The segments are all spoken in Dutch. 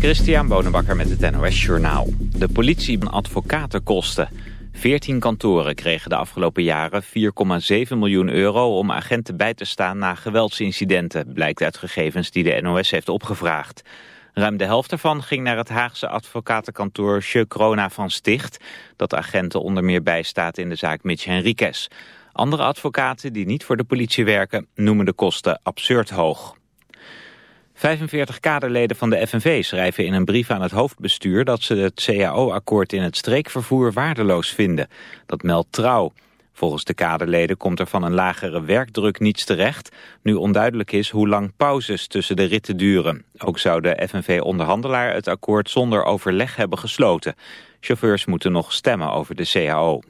Christian Bonenbakker met het NOS Journaal. De politie advocatenkosten. 14 kantoren kregen de afgelopen jaren 4,7 miljoen euro om agenten bij te staan na geweldsincidenten, blijkt uit gegevens die de NOS heeft opgevraagd. Ruim de helft ervan ging naar het Haagse advocatenkantoor Che Corona van Sticht, dat agenten onder meer bijstaat in de zaak Mitch Henriques. Andere advocaten die niet voor de politie werken noemen de kosten absurd hoog. 45 kaderleden van de FNV schrijven in een brief aan het hoofdbestuur dat ze het CAO-akkoord in het streekvervoer waardeloos vinden. Dat meldt trouw. Volgens de kaderleden komt er van een lagere werkdruk niets terecht, nu onduidelijk is hoe lang pauzes tussen de ritten duren. Ook zou de FNV-onderhandelaar het akkoord zonder overleg hebben gesloten. Chauffeurs moeten nog stemmen over de CAO.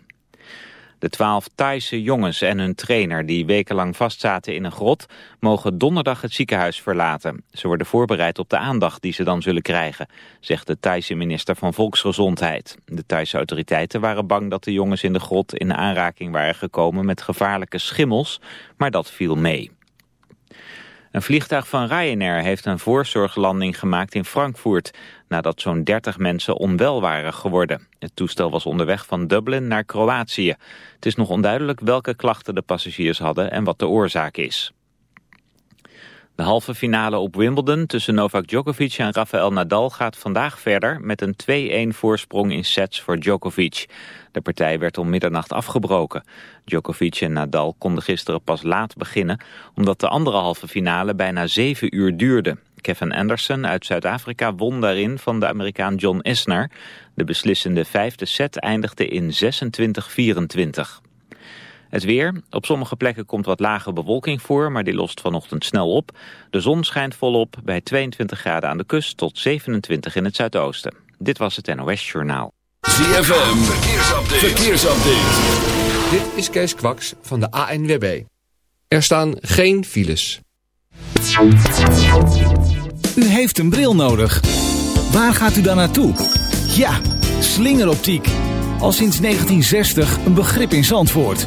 De twaalf Thaise jongens en hun trainer die wekenlang vastzaten in een grot... mogen donderdag het ziekenhuis verlaten. Ze worden voorbereid op de aandacht die ze dan zullen krijgen... zegt de Thaise minister van Volksgezondheid. De Thaise autoriteiten waren bang dat de jongens in de grot... in aanraking waren gekomen met gevaarlijke schimmels, maar dat viel mee. Een vliegtuig van Ryanair heeft een voorzorglanding gemaakt in Frankfurt... nadat zo'n 30 mensen onwel waren geworden. Het toestel was onderweg van Dublin naar Kroatië. Het is nog onduidelijk welke klachten de passagiers hadden en wat de oorzaak is. De halve finale op Wimbledon tussen Novak Djokovic en Rafael Nadal gaat vandaag verder met een 2-1 voorsprong in sets voor Djokovic. De partij werd om middernacht afgebroken. Djokovic en Nadal konden gisteren pas laat beginnen omdat de andere halve finale bijna 7 uur duurde. Kevin Anderson uit Zuid-Afrika won daarin van de Amerikaan John Isner. De beslissende vijfde set eindigde in 26-24. Het weer. Op sommige plekken komt wat lage bewolking voor, maar die lost vanochtend snel op. De zon schijnt volop bij 22 graden aan de kust tot 27 in het zuidoosten. Dit was het NOS Journaal. ZFM. Verkeersupdate. Verkeersupdate. Dit is Kees Kwaks van de ANWB. Er staan geen files. U heeft een bril nodig. Waar gaat u dan naartoe? Ja, slingeroptiek. Al sinds 1960 een begrip in Zandvoort.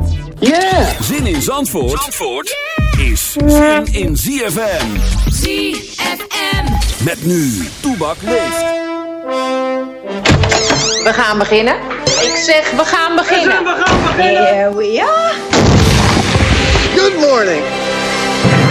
Yeah! Zin in Zandvoort, Zandvoort is zin in ZFM. ZFM. Met nu, Toebak leeft. We gaan beginnen. Ik zeg, we gaan beginnen. We gaan beginnen. Here we are. Good morning.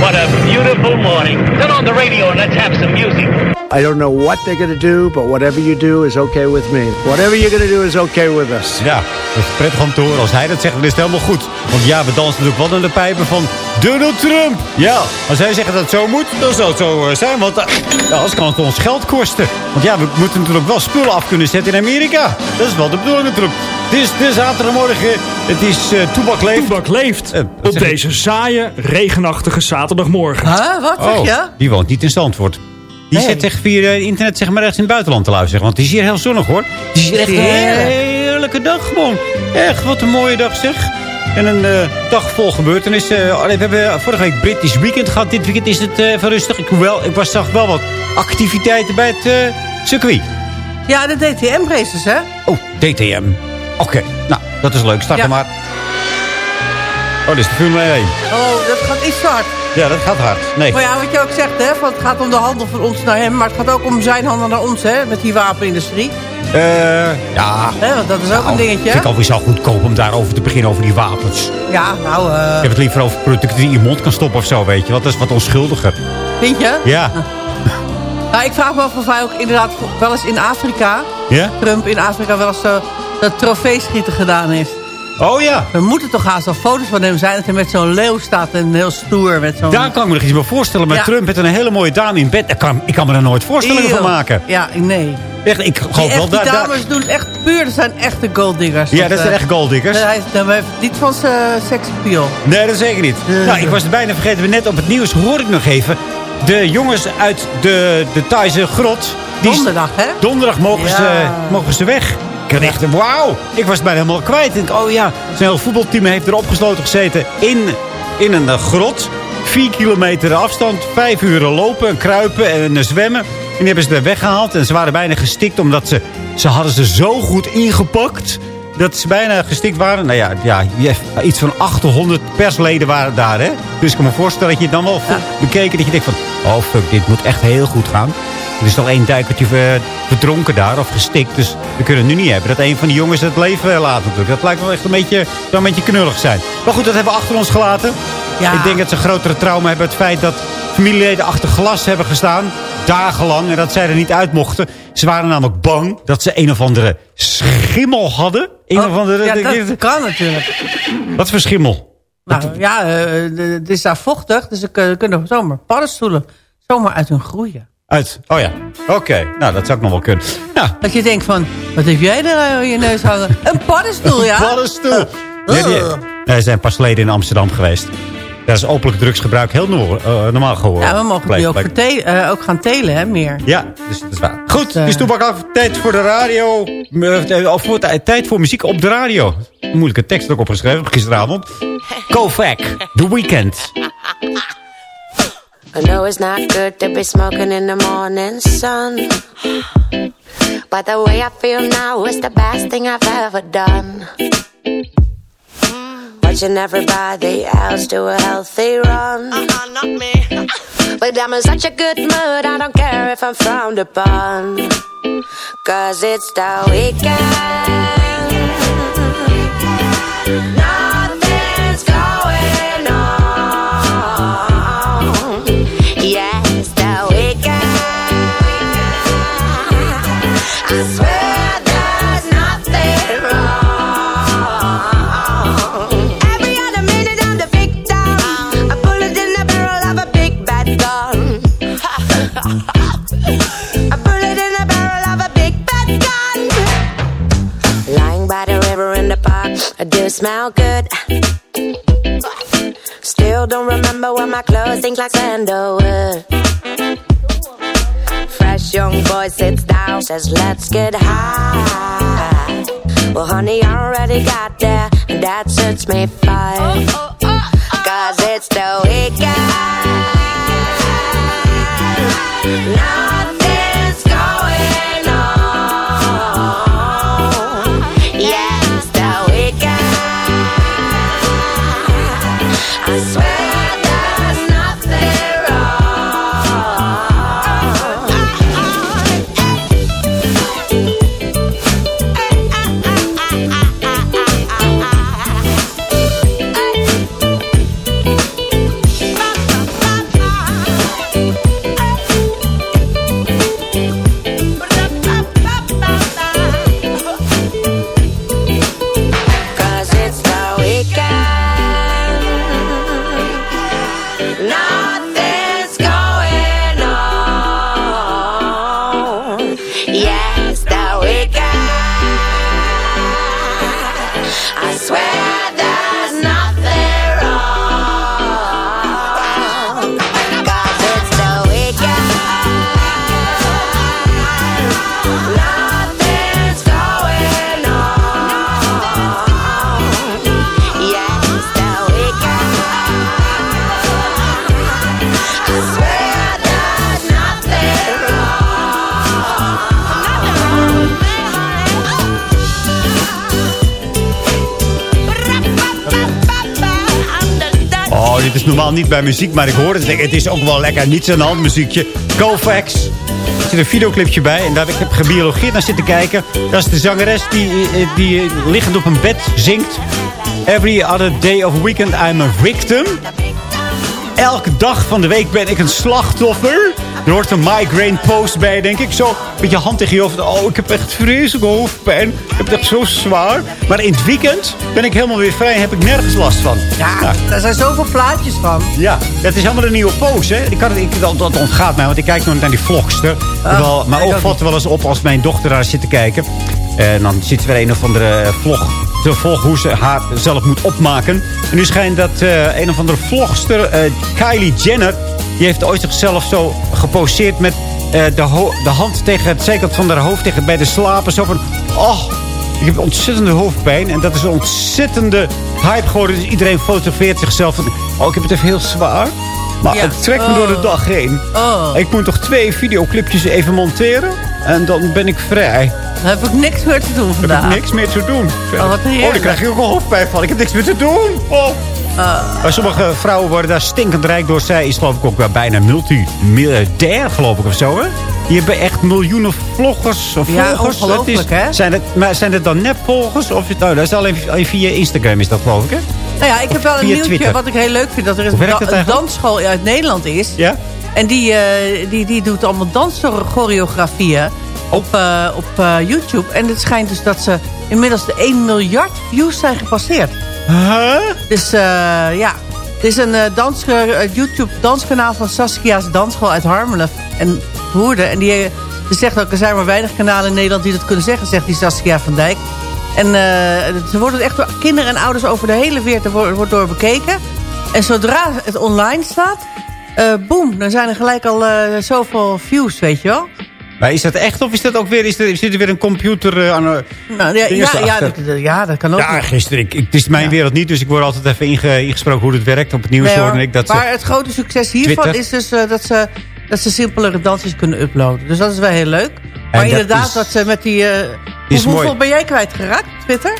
What a beautiful morning. Turn on the radio and let's have some music. I don't know what they're going to do, but whatever you do is okay with me. Whatever you're going to do is okay with us. Ja, het is prettig om te horen. Als hij dat zegt, dan is het helemaal goed. Want ja, we dansen natuurlijk wel aan de pijpen van Donald Trump. Ja, als hij zegt dat het zo moet, dan zal het zo eh, zijn. Want uh, ja, anders kan het ons geld kosten. Want ja, we moeten natuurlijk wel spullen af kunnen zetten in Amerika. Dat is wel de bedoeling natuurlijk. Het is de zaterdagmorgen. Het is uh, Toebak Leeft. Toebak Leeft. op deze saaie, regenachtige zaterdagmorgen. Huh? Wat zeg Oh, je? die woont niet in Zandvoort. Die zit echt via het internet zeg maar ergens in het buitenland te luisteren. Want het is hier heel zonnig hoor. Het is hier echt een Heerlijk. heerlijke dag gewoon. Echt, wat een mooie dag zeg. En een eh, dag vol gebeurtenissen. Allee, we hebben vorige week British Weekend gehad. Dit weekend is het eh van rustig. Ik, hoewel, ik was, zag wel wat activiteiten bij het eh, circuit. Ja, de DTM-races, hè? Oh, DTM. Oké, nou, dat is leuk. Start Ja. maar. Oh, dit is de Formule 1. Oh, dat gaat iets te hard. Ja, dat gaat hard. Nee. Maar ja, wat je ook zegt, hè, van het gaat om de handel van ons naar hem. Maar het gaat ook om zijn handel naar ons, hè, met die wapenindustrie. Eh, ja. Want dat is ook Nou, een dingetje. Vind ik alweer zo goedkoop om daarover te beginnen, over die wapens. Ja, nou, eh, Ik heb het liever over producten die je in je mond kan stoppen of zo, weet je. Want dat is wat onschuldiger. vind je? Ja. Nou, ik vraag me af of hij ook inderdaad wel eens in Afrika... Ja? Trump in Afrika wel eens eh, dat trofeeschieten gedaan heeft. Oh ja. Er moeten toch haast wel foto's van hem zijn... dat hij met zo'n leeuw staat en heel stoer met zo'n... Daar kan ik me nog iets bij voorstellen. Maar Ja. Trump met een hele mooie dame in bed. Ik kan, ik kan me daar nooit voorstellingen van maken. Ja, nee. Echt, ik geloof wel die dames doen echt puur. Dat zijn echte golddiggers. Ja, dat zijn eh, echt golddiggers. Hij heeft, hij heeft niet van zijn seksappeal. Nee, dat zeker niet. Nou, ik was het bijna vergeten. Net op het nieuws hoor ik nog even. De jongens uit de, de Thaise grot. die- Donderdag, hè? Donderdag mogen, Ja. ze, mogen ze weg. Ik echt, wauw. Ik was het bijna helemaal kwijt. Ik oh ja, zijn voetbalteam heeft er opgesloten gezeten in, in een eh, grot. Vier kilometer afstand, vijf uur lopen en kruipen en eh, zwemmen. En die hebben ze er weggehaald. En ze waren bijna gestikt omdat ze, ze hadden ze zo goed ingepakt dat ze bijna gestikt waren. Nou ja, ja iets van 800 persleden waren daar, hè. Dus ik kan me voorstellen dat je dan wel bekeken dat je denkt van... Oh, fuck, dit moet echt heel goed gaan. Er is nog één duikertje ver- verdronken daar, of gestikt. Dus we kunnen het nu niet hebben dat een van die jongens het leven eh, laat natuurlijk. Dat lijkt wel echt een beetje, een beetje knullig zijn. Maar goed, dat hebben we achter ons gelaten. Ja. Ik denk dat ze een grotere trauma hebben. Het feit dat familieleden achter glas hebben gestaan. Dagenlang. En dat zij er niet uit mochten. Ze waren namelijk bang dat ze een of andere schimmel hadden. Een of andere... Oh, ja, dat kan natuurlijk. Wat voor schimmel? Nou ja, eh, de- het is daar vochtig. Dus ze kunnen, zomaar paddenstoelen zomaar uit hun groeien. Uit. Oh ja. Oké. Nou, dat zou ik nog wel kunnen. Nou, Dat je denkt van, wat heb jij er in je neus hangen? Een paddenstoel, ja? Een paddenstoel. Die, Ugh. wij zijn pas geleden in Amsterdam geweest. Daar is openlijk drugsgebruik heel noor- eh, normaal geworden. Ja, we mogen nu ook, eh, ook gaan telen, hè, meer. Ja, dus dat is waar. Goed, is toebak af. Tijd voor de radio. Of voor, tijd voor muziek op de radio. Moeilijke tekst ook opgeschreven gisteravond. Kovac, The Weeknd. I know it's not good to be smoking in the morning sun. But the way I feel now is the best thing I've ever done. Watching everybody else do a healthy run. Uh-huh, not me. but I'm in such a good mood, I don't care if I'm frowned upon. Cause it's the weekend. Smell good. Still don't remember when my clothes stink like sandalwood. Fresh young boy sits down, says, Let's get high. Well, honey, I already got there, and that suits me fine. Cause it's the weekend. Yes, the hueca. I swear. Dit is normaal niet bij muziek, maar ik hoor het. Het is ook wel lekker niets aan de hand muziekje. Kovacs. Er zit een videoclipje bij en daar ik heb gebiologeerd naar zitten kijken. Dat is de zangeres die, die liggend op een bed zingt. Every other day of weekend I'm a victim. Elke dag van de week ben ik een slachtoffer. Er hoort een migraine post bij, denk ik. Zo met je hand tegen je hoofd. Oh, ik heb echt vreselijke hoofdpijn. Ik heb het echt zo zwaar. Maar in het weekend ben ik helemaal weer vrij en heb ik nergens last van. Ja, daar zijn zoveel plaatjes van. Ja, dat is helemaal een nieuwe pose, hè. Ik kan, ik, dat, dat ontgaat mij, want ik kijk nog naar die vlogster. Wel, mijn oog valt wel eens op als mijn dochter daar zit te kijken. En dan zit ze weer een of andere vlog te volgen hoe ze haar zelf moet opmaken. En nu schijnt dat uh, een of andere vlogster, uh, Kylie Jenner... die heeft ooit zichzelf zo geposeerd met uh, de, de, hand tegen het zijkant van haar hoofd... tegen bij de slapen. Zo van, oh, ik heb ontzettende hoofdpijn. En dat is een ontzettende hype geworden. Dus iedereen fotografeert zichzelf van... oh, ik heb het even heel zwaar. Maar ja. het trekt me door de Oh. dag heen. Oh. Ik moet toch twee videoclipjes even monteren. En dan ben ik vrij. Dan heb ik niks meer te doen vandaag. Heb ik niks meer te doen. Oh, wat oh, daar krijg je ook een hoofdpijn van. Ik heb niks meer te doen. Oh. Uh. Maar sommige vrouwen worden daar stinkend rijk door. Zij is geloof ik ook wel bijna multimiljardair, geloof ik, of zo. Hè? Die hebben echt miljoenen vloggers of Ja, volgers. ongelooflijk, Het is- hè? Zijn het, maar zijn het dan nepvolgers? Of, nou, dat is alleen via Instagram, is dat geloof ik, hè? Nou ja, ik heb wel een nieuwtje Twitter. wat ik heel leuk vind. Dat er een, da- dat een dansschool uit Nederland is. Ja? En die, eh, die, die doet allemaal danschoreografieën op, eh, op YouTube. En het schijnt dus dat ze inmiddels de 1 miljard views zijn gepasseerd. Huh? Dus eh, ja, er is een eh, eh, YouTube danskanaal van Saskia's Dansschool uit Harmelen en Woerden. En die ze zegt ook, er zijn maar weinig kanalen in Nederland die dat kunnen zeggen, zegt die Saskia van Dijk. En ze worden echt door kinderen en ouders over de hele wereld wordt, wordt door bekeken. En zodra het online staat, boem, dan zijn er gelijk al zoveel views, weet je wel. Maar is dat echt of is dat ook weer... Is er, zit er weer een computer eh, aan... een Nou, ja, ja, ja, dat, ja, dat kan ook. Ja, gisteren. Ik, ik- het is mijn wereld niet, dus ik word altijd even inge- ingesproken hoe het werkt. Op het nieuws Nee, hoor. hoorde ik dat ze... maar het grote succes hiervan Twitter. is dus eh, dat, ze, dat ze simpelere dansjes kunnen uploaden. Dus dat is wel heel leuk. Maar dat inderdaad, is- dat ze met die... eh is hoeveel mooi. ben jij kwijtgeraakt, Twitter?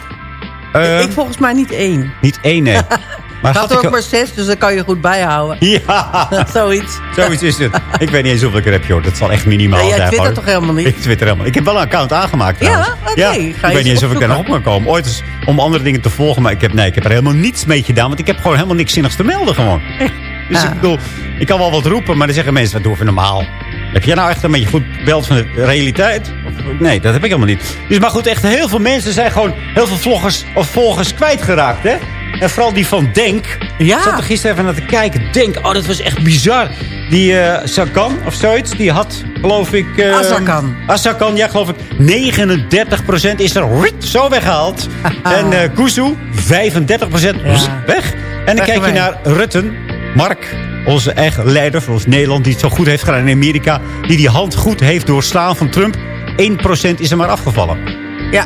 Eh, ik volgens mij niet één. Niet één, nee. Maar Ik had had er ik ook maar zes, dus dan kan je goed bijhouden. Ja, Zoiets. zoiets is het. Ik weet niet eens hoeveel ik er heb, joh. Dat zal echt minimaal zijn. twittert hoor. toch helemaal niet? Ik twitter helemaal. Ik heb wel een account aangemaakt Ja? Oké, Ja, ik weet niet eens of ik daar nog op kan komen. Ooit eens om andere dingen te volgen. Maar ik heb, nee, ik heb er helemaal niets mee gedaan. Want ik heb gewoon helemaal niks zinnigs te melden gewoon. Echt. Dus Ja. ik bedoel, ik kan wel wat roepen. Maar dan zeggen mensen, wat doe je normaal? Heb jij nou echt een beetje goed beeld van de realiteit? Of- nee, dat heb ik helemaal niet. Dus maar goed, echt heel veel mensen zijn gewoon heel veel vloggers of volgers kwijtgeraakt, hè? En vooral die van Denk. Ja. Ik zat er gisteren even naar te kijken. Denk, oh, dat was echt bizar. Die eh Sakan of zoiets, die had, geloof ik... eh, Azarkan. Azarkan, ja, geloof ik. 39% is er zo weggehaald. en eh Kuzu, 35% Ja. weg. En dan kijk je naar Rutten, Mark, onze eigen leider van ons Nederland... die het zo goed heeft gedaan in Amerika... die die hand goed heeft doorslaan van Trump. 1% is er maar afgevallen. Ja,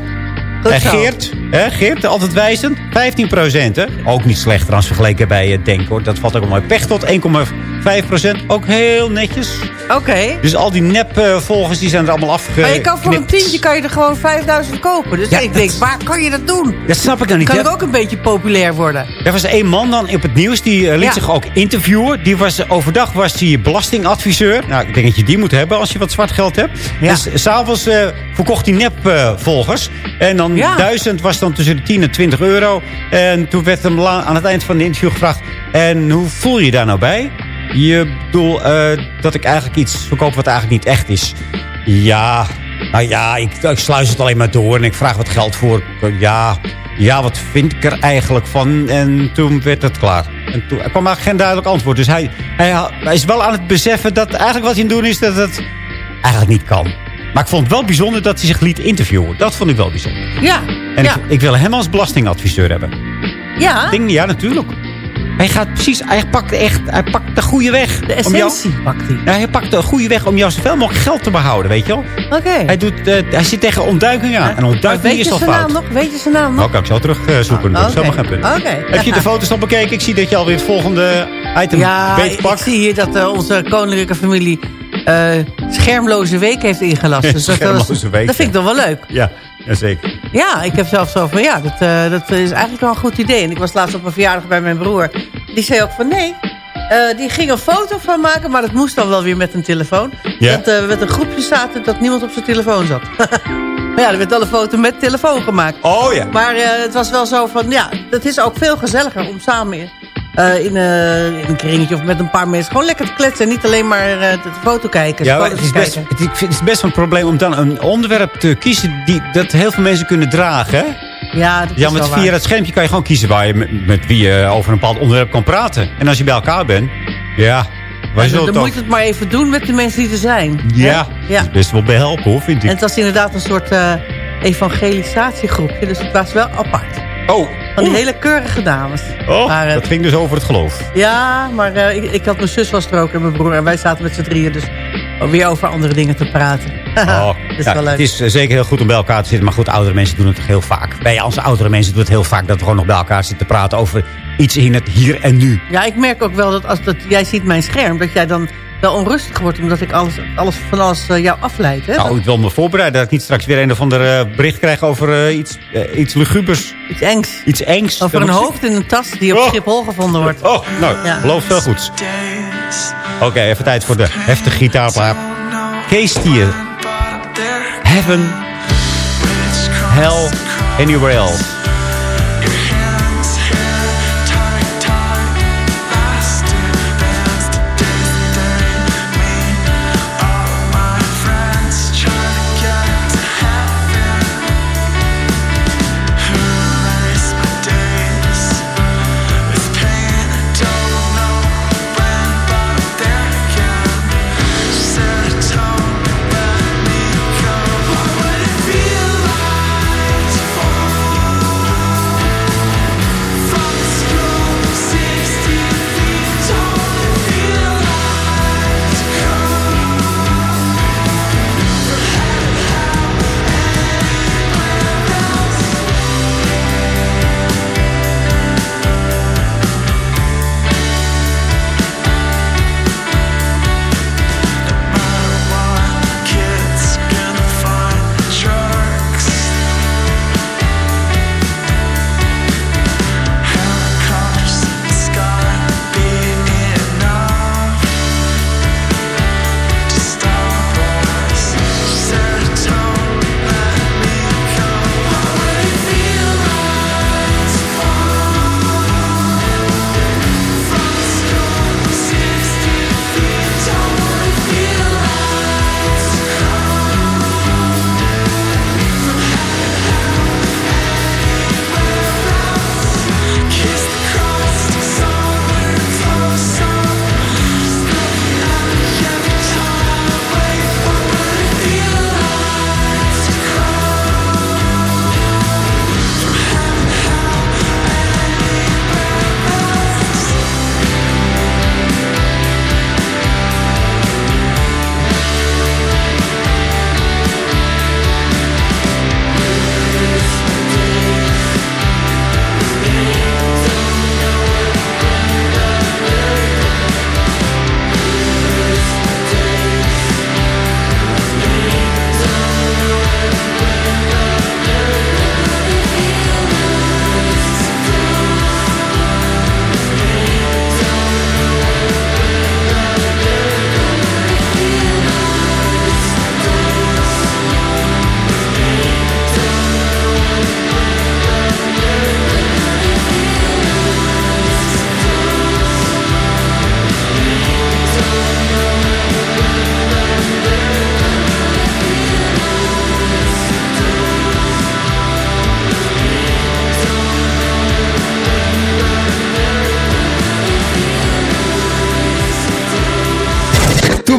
En zo. Geert, hè, Geert, altijd wijzend, 15% hè? Ook niet slecht trouwens vergeleken bij het Denk, hoor. Dat valt ook wel mooi. Pechtot, 1,5 Ook heel netjes. Oké. Dus al die nep-volgers, die zijn er allemaal afge. Maar je kan voor een tientje kan je er gewoon 5000 kopen. Dus Ja, ik denk, waar kan je dat doen? Dat snap ik dan niet. Kan ik ook een beetje populair worden? Er was één man dan op het nieuws, die eh, liet Ja. zich ook interviewen. Die was, overdag was hij belastingadviseur. Nou, ik denk dat je die moet hebben als je wat zwart geld hebt. Ja. Dus s'avonds eh verkocht hij nep-volgers. en dan Ja. duizend was dan tussen de 10 en 20 euro. En toen werd hem aan het eind van het interview gevraagd... En hoe voel je je daar nou bij? Je bedoel eh, dat ik eigenlijk iets verkoop wat eigenlijk niet echt is. Ja, nou ja, ik, ik sluis het alleen maar door en ik vraag wat geld voor. Ja, ja, wat vind ik er eigenlijk van? En toen werd het klaar. En toen er kwam eigenlijk geen duidelijk antwoord. Dus hij, hij, hij is wel aan het beseffen dat eigenlijk wat hij aan het doen is... dat het eigenlijk niet kan. Maar ik vond het wel bijzonder dat hij zich liet interviewen. Dat vond ik wel bijzonder. Ja. En ja. ik, ik wil hem als belastingadviseur hebben. ja. Ja, natuurlijk. Hij gaat precies, hij pakt echt, hij pakt de goede weg. De jou- essentie pakt hij. Ja, hij pakt de goede weg om jou zoveel mogelijk geld te behouden, weet je wel. Oké. Hij, doet, eh, hij zit tegen ontduiking aan. En ontduiking weet is je al zijn fout. naam nog? Weet je zijn naam nog? Nou, kan ik zo terugzoeken. Ah, dat is oké. helemaal geen punt. Oké. Heb je de foto's al bekeken? Ik zie dat je alweer het volgende item Ja, beet ik pakt. zie hier dat eh, onze koninklijke familie eh, schermloze week heeft ingelast. Dus dat, week, dat vind ik ja. toch wel leuk. Ja, jazeker. Ja, ik heb zelf zo van, ja, dat, eh, dat is eigenlijk wel een goed idee. En ik was laatst op een verjaardag bij mijn broer. die zei ook van nee. Eh, die ging een foto van maken, maar dat moest dan wel weer met een telefoon. Ja. Dat we met een groepje zaten dat niemand op zijn telefoon zat. maar ja, er werd wel een foto met telefoon gemaakt. Oh ja. Maar eh, het was wel zo van, ja, het is ook veel gezelliger om samen eh, in, eh, een kringetje of met een paar mensen gewoon lekker te kletsen. En niet alleen maar eh, de foto kijken. Ja, het is, best, kijken. het, ik vind- het is best wel een probleem om dan een onderwerp te kiezen die, dat heel veel mensen kunnen dragen. Ja, dat Ja, is met via dat schermpje kan je gewoon kiezen waar je met, met wie je over een bepaald onderwerp kan praten. En als je bij elkaar bent, ja, wij Ja, dan toch... moet je het maar even doen met de mensen die er zijn. Ja, ja. dat is best wel behelpen hoor, vind En ik. het was inderdaad een soort evangelisatiegroepje. Dus het was wel apart. Oh, Van die hele keurige dames. oh Maar, eh, dat ging dus over het geloof. Ja, maar eh, ik, ik had mijn zus was er ook en mijn broer. En wij zaten met z'n drieën dus weer over andere dingen te praten. Oh, is ja. Het is eh, zeker heel goed om bij elkaar te zitten. Maar goed, oudere mensen doen het toch heel vaak. Wij als oudere mensen doen het heel vaak dat we gewoon nog bij elkaar zitten te praten over iets in het hier en nu. Ja, ik merk ook wel dat als dat, jij ziet mijn scherm... dat jij dan wel onrustig wordt... omdat ik alles, alles van alles eh, jou afleid. Hè? Nou, ik wil me voorbereiden dat ik niet straks weer een of ander eh, bericht krijg over eh, iets, iets lugubers. Iets engs. Iets engs. Over een hoofd in een tas die op Oh. Schiphol gevonden wordt. Oh, nou, Ja. geloof veel goeds. Oké, even tijd voor de heftige gitaarplaat. Kees Tier. Heaven. Hell. Anywhere else.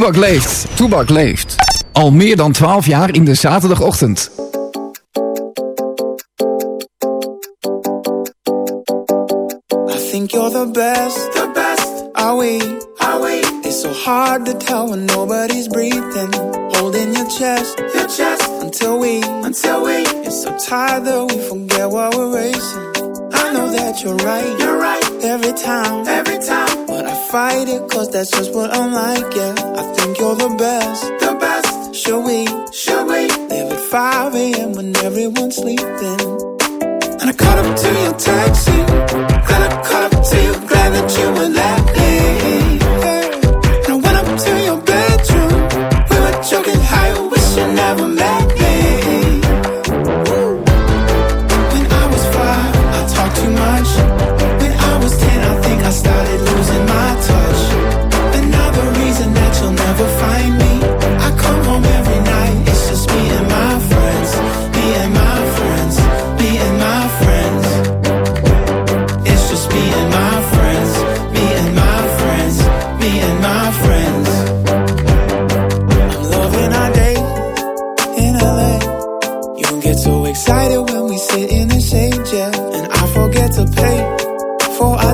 Toebak leeft. Toebak leeft. Al meer dan 12 jaar in de zaterdagochtend. I think you're the best, the best. Are we? Are we? It's so hard to tell when nobody's breathing. Holding your chest, your chest. Until we, until we. Get so tired that we forget what we're racing. I know that you're right, you're right. Every time, every time. Fight it cause that's just what I'm like, yeah. I think you're the best, the best. Should we, should we? Live at 5 a.m. when everyone's sleeping. And I caught up to your taxi. Then I caught up to you, glad that you were let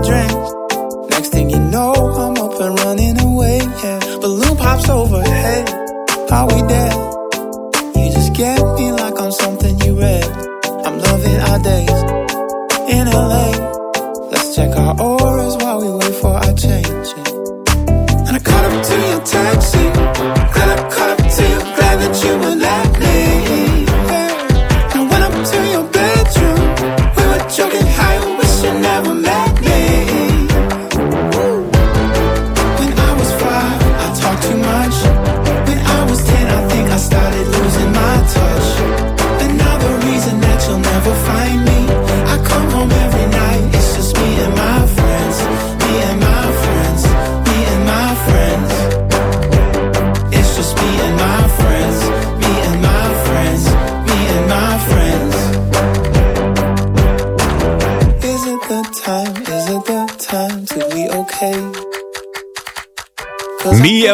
drink.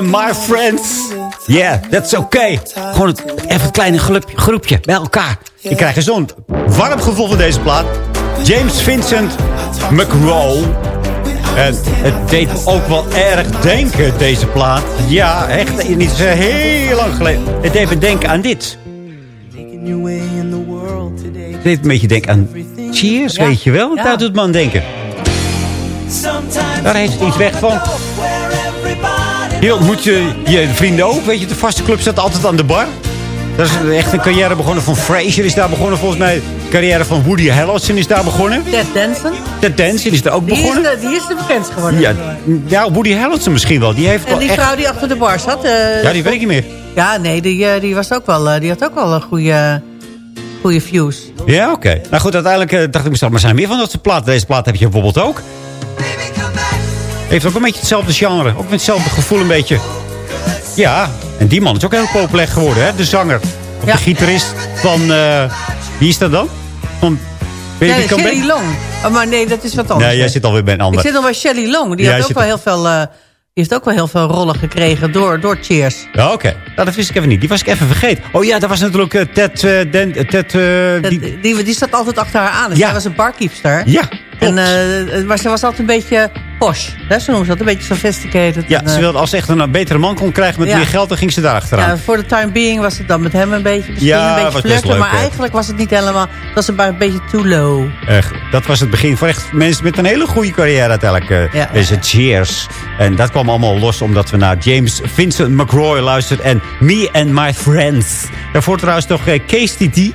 My friends. Yeah, that's okay. Gewoon het, even een kleine groep- groepje bij elkaar. Je krijgt zo'n warm gevoel van deze plaat. James Vincent McRow. En het deed me ook wel erg denken, deze plaat. Ja, echt niet zo heel lang geleden. Het deed me denken aan dit. Het deed een beetje denken aan Cheers, Ja. weet je wel? Ja. Daar doet man denken. Daar heeft het iets weg van. Hier ontmoet je je vrienden ook. Weet je, de vaste club staat altijd aan de bar. Dat is echt een carrière begonnen van Fraser is daar begonnen. Volgens mij de carrière van Woody Harrelson is daar begonnen. Ted Danson. Ted Danson is daar ook Die is, begonnen. de, die is de bekendst geworden. Ja, ja, Woody Harrelson misschien wel. Die heeft En wel die echt... vrouw die achter de bar zat. eh, Ja, die weet ik niet meer. Ja, nee, die, eh, die, was ook wel, eh, die had ook wel een goede, goede views. Ja, oké. Nou goed, uiteindelijk dacht ik mezelf, maar zijn er meer van dat soort platen? Deze plaat heb je bijvoorbeeld ook. Heeft ook een beetje hetzelfde genre. Ook met hetzelfde gevoel een beetje. Ja, en die man is ook heel populair geworden, hè? De zanger. Of Ja. de gitarist van... eh, wie is dat dan? Van Baby Ja, Back? Long. Oh, maar nee, dat is wat anders. Nee, jij zit alweer bij een Ik ander. zit nog bij Shelley Long. Die, Ja, had ook wel heel veel, eh, die heeft ook wel heel veel rollen gekregen door, door Cheers. Ja, oké. Nou, dat wist ik even niet. Die was ik even vergeten. Oh ja, dat was natuurlijk eh, Ted... Ted die- Die, die, zat altijd achter haar aan. Dus Ja. Zij was een barkeepster. Ja, En, eh, maar ze was altijd een beetje posh. Hè? Zo noemen ze dat. Een beetje sophisticated. ja, En, ze eh, wilde als ze echt een betere man kon krijgen met Ja. meer geld... dan ging ze daar achteraan. ja, voor de time being was het dan met hem een beetje, misschien Ja, een beetje flirten. leuk, maar hè. eigenlijk was het niet helemaal... Het was maar een beetje too low. Echt, dat was het begin voor echt mensen met een hele goede carrière uiteindelijk. eh, Ja. Deze Cheers. En dat kwam allemaal los omdat we naar James Vincent McRoy luisterden. En Me and My Friends. Daarvoor trouwens nog eh, Case TT.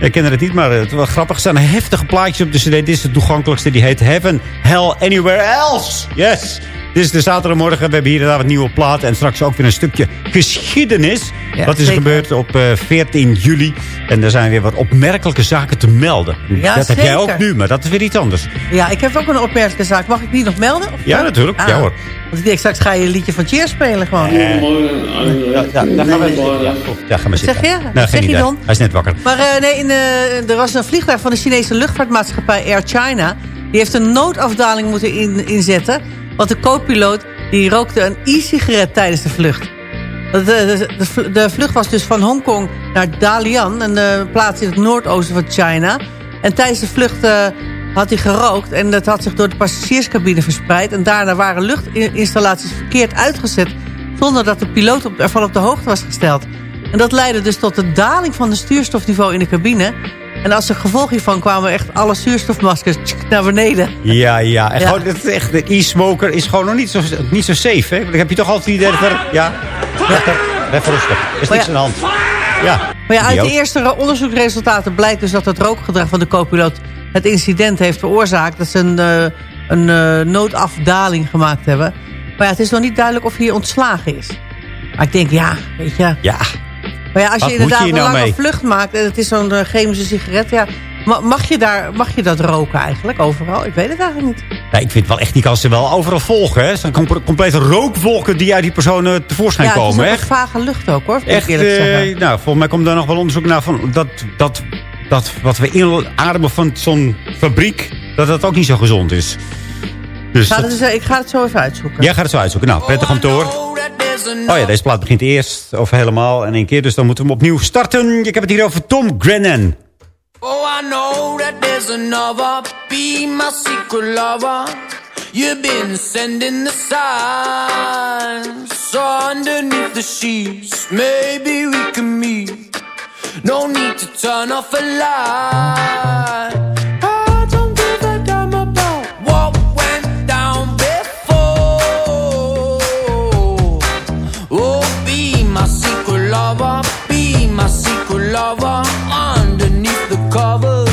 Ik ken het niet, maar het was wel grappig. Er staan heftige plaatjes op de cd. Dit is de toegankelijkste. Die heet Heaven, Hell, Anywhere Else. Yes! Dit is de zaterdagmorgen. We hebben hier en daar wat nieuwe platen. En straks ook weer een stukje geschiedenis. Ja, wat is er zeker. gebeurd op eh, 14 juli? En er zijn weer wat opmerkelijke zaken te melden. Ja, dat heb jij ook nu, maar dat is weer iets anders. Ja, ik heb ook een opmerkelijke zaak. Mag ik die nog melden? Of Ja, natuurlijk. Ah. Ja, hoor. Want ik denk, straks ga je een liedje van Cheers spelen gewoon. Ja, daar gaan we zitten. Ja. Ja, maar Zeg je? Nou, Zeg je dan? Hij is net wakker. Maar eh, nee, in, eh, er was een vliegtuig van de Chinese luchtvaartmaatschappij Air China. Die heeft een noodafdaling moeten in- inzetten. Want de co-piloot die rookte een e-sigaret tijdens de vlucht. De, de, de vl- de vlucht was dus van Hongkong naar Dalian. Een eh, plaats in het noordoosten van China. En tijdens de vlucht eh, had hij gerookt. En dat had zich door de passagierscabine verspreid. En daarna waren luchtinstallaties verkeerd uitgezet. Zonder dat de piloot op, ervan op de hoogte was gesteld. En dat leidde dus tot de daling van de zuurstofniveau in de cabine. En als een gevolg hiervan kwamen echt alle zuurstofmaskers tsk, naar beneden. Ja, ja. En Ja. Gewoon, het is echt, de e-smoker is gewoon nog niet zo, niet zo safe. Hè? Dan heb je toch altijd het idee dat er... Ja, Even, rustig. Er is Maar niks ja. aan de hand. Ja. Maar ja, uit de eerste onderzoeksresultaten blijkt dus dat het rookgedrag van de co-piloot het incident heeft veroorzaakt... dat ze een, eh, een eh, noodafdaling gemaakt hebben. Maar ja, het is nog niet duidelijk of hij ontslagen is. Maar ik denk, ja, weet je... Ja. Maar ja, als Wat je inderdaad je een nou lange mee? vlucht maakt... en het is zo'n eh, chemische sigaret... Ja, ma- mag, je daar, mag je dat roken eigenlijk overal? Ik weet het eigenlijk niet. Ja, ik vind wel echt, die kan ze wel overal volgen. hè. Het zijn com- complete rookwolken die uit die personen tevoorschijn ja, komen. het is een vage lucht ook, hoor. Ik echt eerlijk eh, zeggen. nou, volgens mij komt daar nog wel onderzoek naar van dat, dat, dat wat we inademen van zo'n fabriek, dat dat ook niet zo gezond is. Dus Ga dat- het ik ga het zo even uitzoeken. Jij gaat het zo uitzoeken. Nou, prettig om te horen. Oh ja, deze plaat begint eerst of helemaal in één keer. Dus dan moeten we hem opnieuw starten. Ik heb het hier over Tom Grennan. Oh, I know that there's another. Be my secret lover. You've been sending the signs. So underneath the sheets, maybe we can meet. No need to turn off a light. I don't give a damn about what went down before. Oh, be my secret lover. Be my secret lover. Underneath the covers.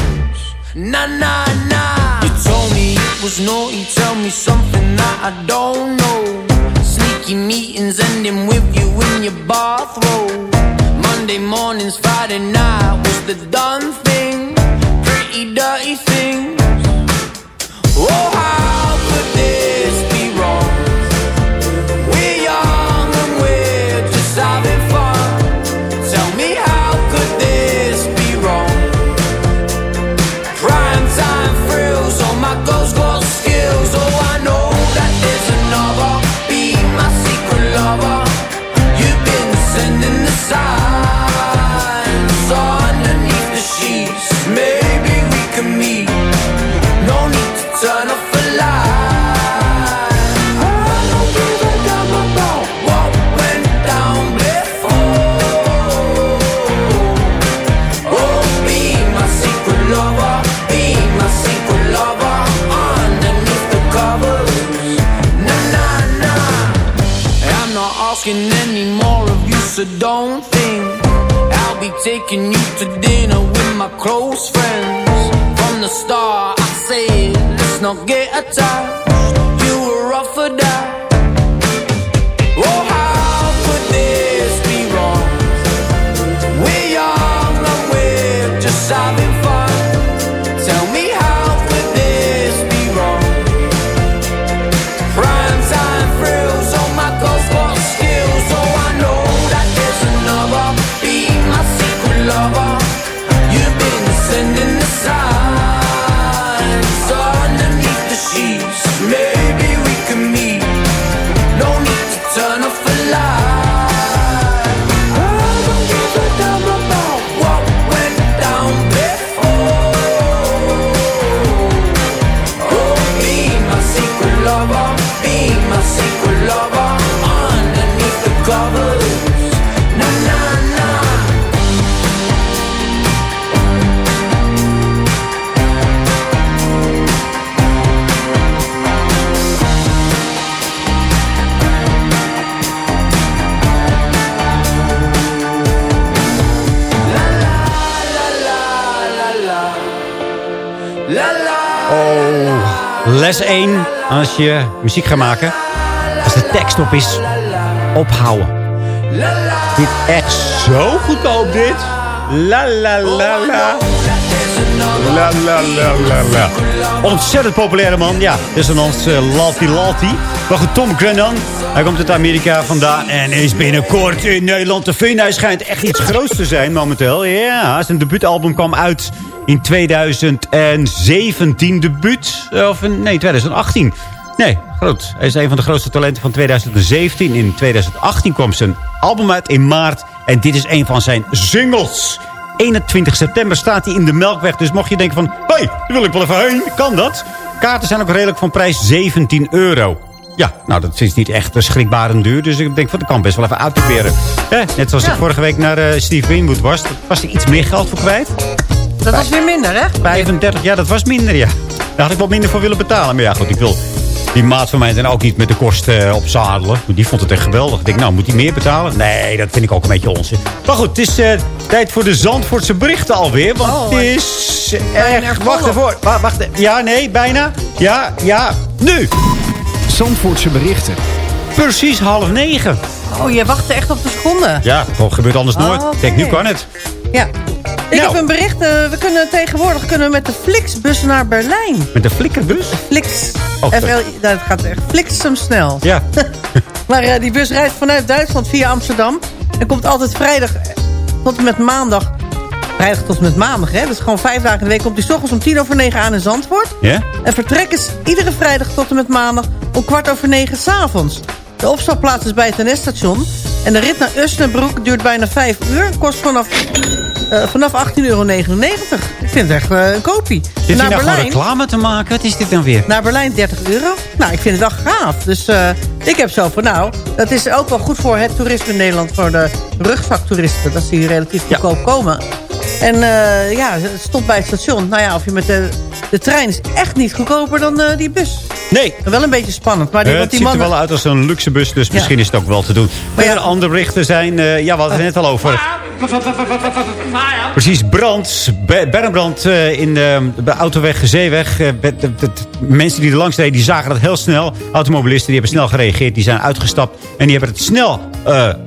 Na na na. You told me it was naughty. Tell me something that I don't know. Sneaky meetings ending with you in your bathrobe. Monday mornings, Friday night was the done thing. Pretty dirty thing. Oh, how so don't think I'll be taking you to dinner with my close friends. From the start, I said let's not get attached. You were up for that. Oh, how could this be wrong? Young and we're just having les 1 als je muziek gaat maken. Als de tekst op is, ophouden. Dit echt zo goedkoop, dit. La la la la. La la la la. Ontzettend populaire man. Ja, dit is een ons uh, Lalti Lalti. Maar goed, Tom Grennan. Hij komt uit Amerika vandaan en is binnenkort in Nederland te vinden. Hij schijnt echt iets groots te zijn momenteel. Ja, zijn debuutalbum kwam uit in 2017. Debuut, eh, of nee, 2018. Nee, groot. Hij is een van de grootste talenten van 2017. In 2018 kwam zijn album uit in maart. En dit is een van zijn singles. 21 september staat hij in de Melkweg. Dus mocht je denken van... Hé, hey, daar wil ik wel even heen. Kan dat? Kaarten zijn ook redelijk van prijs 17 euro. Ja, nou dat is niet echt schrikbarend duur. Dus ik denk van, dat kan best wel even uitproberen. Net zoals ik vorige week naar eh, Steve Winwood was. Was er iets meer geld voor kwijt? Dat was weer minder, hè? 35, ja, dat was minder, ja. Daar had ik wat minder voor willen betalen. Maar ja, goed, ik wil Die maat van mij dan ook niet met de kosten eh, op zadelen. Die vond het echt geweldig. Ik denk, nou, moet hij meer betalen? Nee, dat vind ik ook een beetje onzin. Maar goed, het is eh, tijd voor de Zandvoortse berichten alweer. Want Oh, het is echt... Wacht ervoor. Wa- Wacht. Ja, nee, bijna. Ja, ja. Nu. Zandvoortse berichten. Precies half negen. Oh, je wachtte echt op de seconde. Ja, dat gebeurt anders nooit. Oh, Ik denk, nu kan het. Ja. Ik Nou. heb een bericht. eh, we kunnen tegenwoordig kunnen met de Flixbus naar Berlijn. Met de flikkerbus? Flix. Oh, FL, nou, het gaat echt fliksem snel. Ja. Maar eh, die bus rijdt vanuit Duitsland via Amsterdam. En komt altijd vrijdag eh, tot en met maandag. Vrijdag tot en met maandag, hè? Dus gewoon vijf dagen in de week. Komt die 's ochtends om tien over negen aan in Zandvoort. Ja? En vertrek is iedere vrijdag tot en met maandag om kwart over negen s'avonds. De opstapplaats is bij het NS-station. En de rit naar Usnebroek duurt bijna vijf uur. Kost vanaf, eh vanaf 18,99 euro. Ik vind het echt eh, een kopie. Zit naar nou gewoon Berlijn, reclame te maken? Wat is dit dan weer? naar Berlijn 30 euro. Nou, ik vind het wel gaaf. Dus eh, ik heb zo van, nou, dat is ook wel goed voor het toerisme in Nederland. Voor de rugzaktoeristen. Dat ze hier relatief goedkoop komen. En eh, ja, het stond bij het station. Nou ja, of je met de, de trein is echt niet goedkoper dan eh, die bus. Nee. Wel een beetje spannend. Maar die, Eh, het die ziet er wel uit als een luxe bus, dus misschien is het ook wel te doen. Maar ja, andere berichten zijn... ja, we hadden het net al over. Precies, brand. Be- Bermbrand in de, de Autoweg, Zeeweg. Mensen die er langs reden, die zagen dat heel snel. Automobilisten die hebben snel gereageerd. Die zijn uitgestapt en die hebben het snel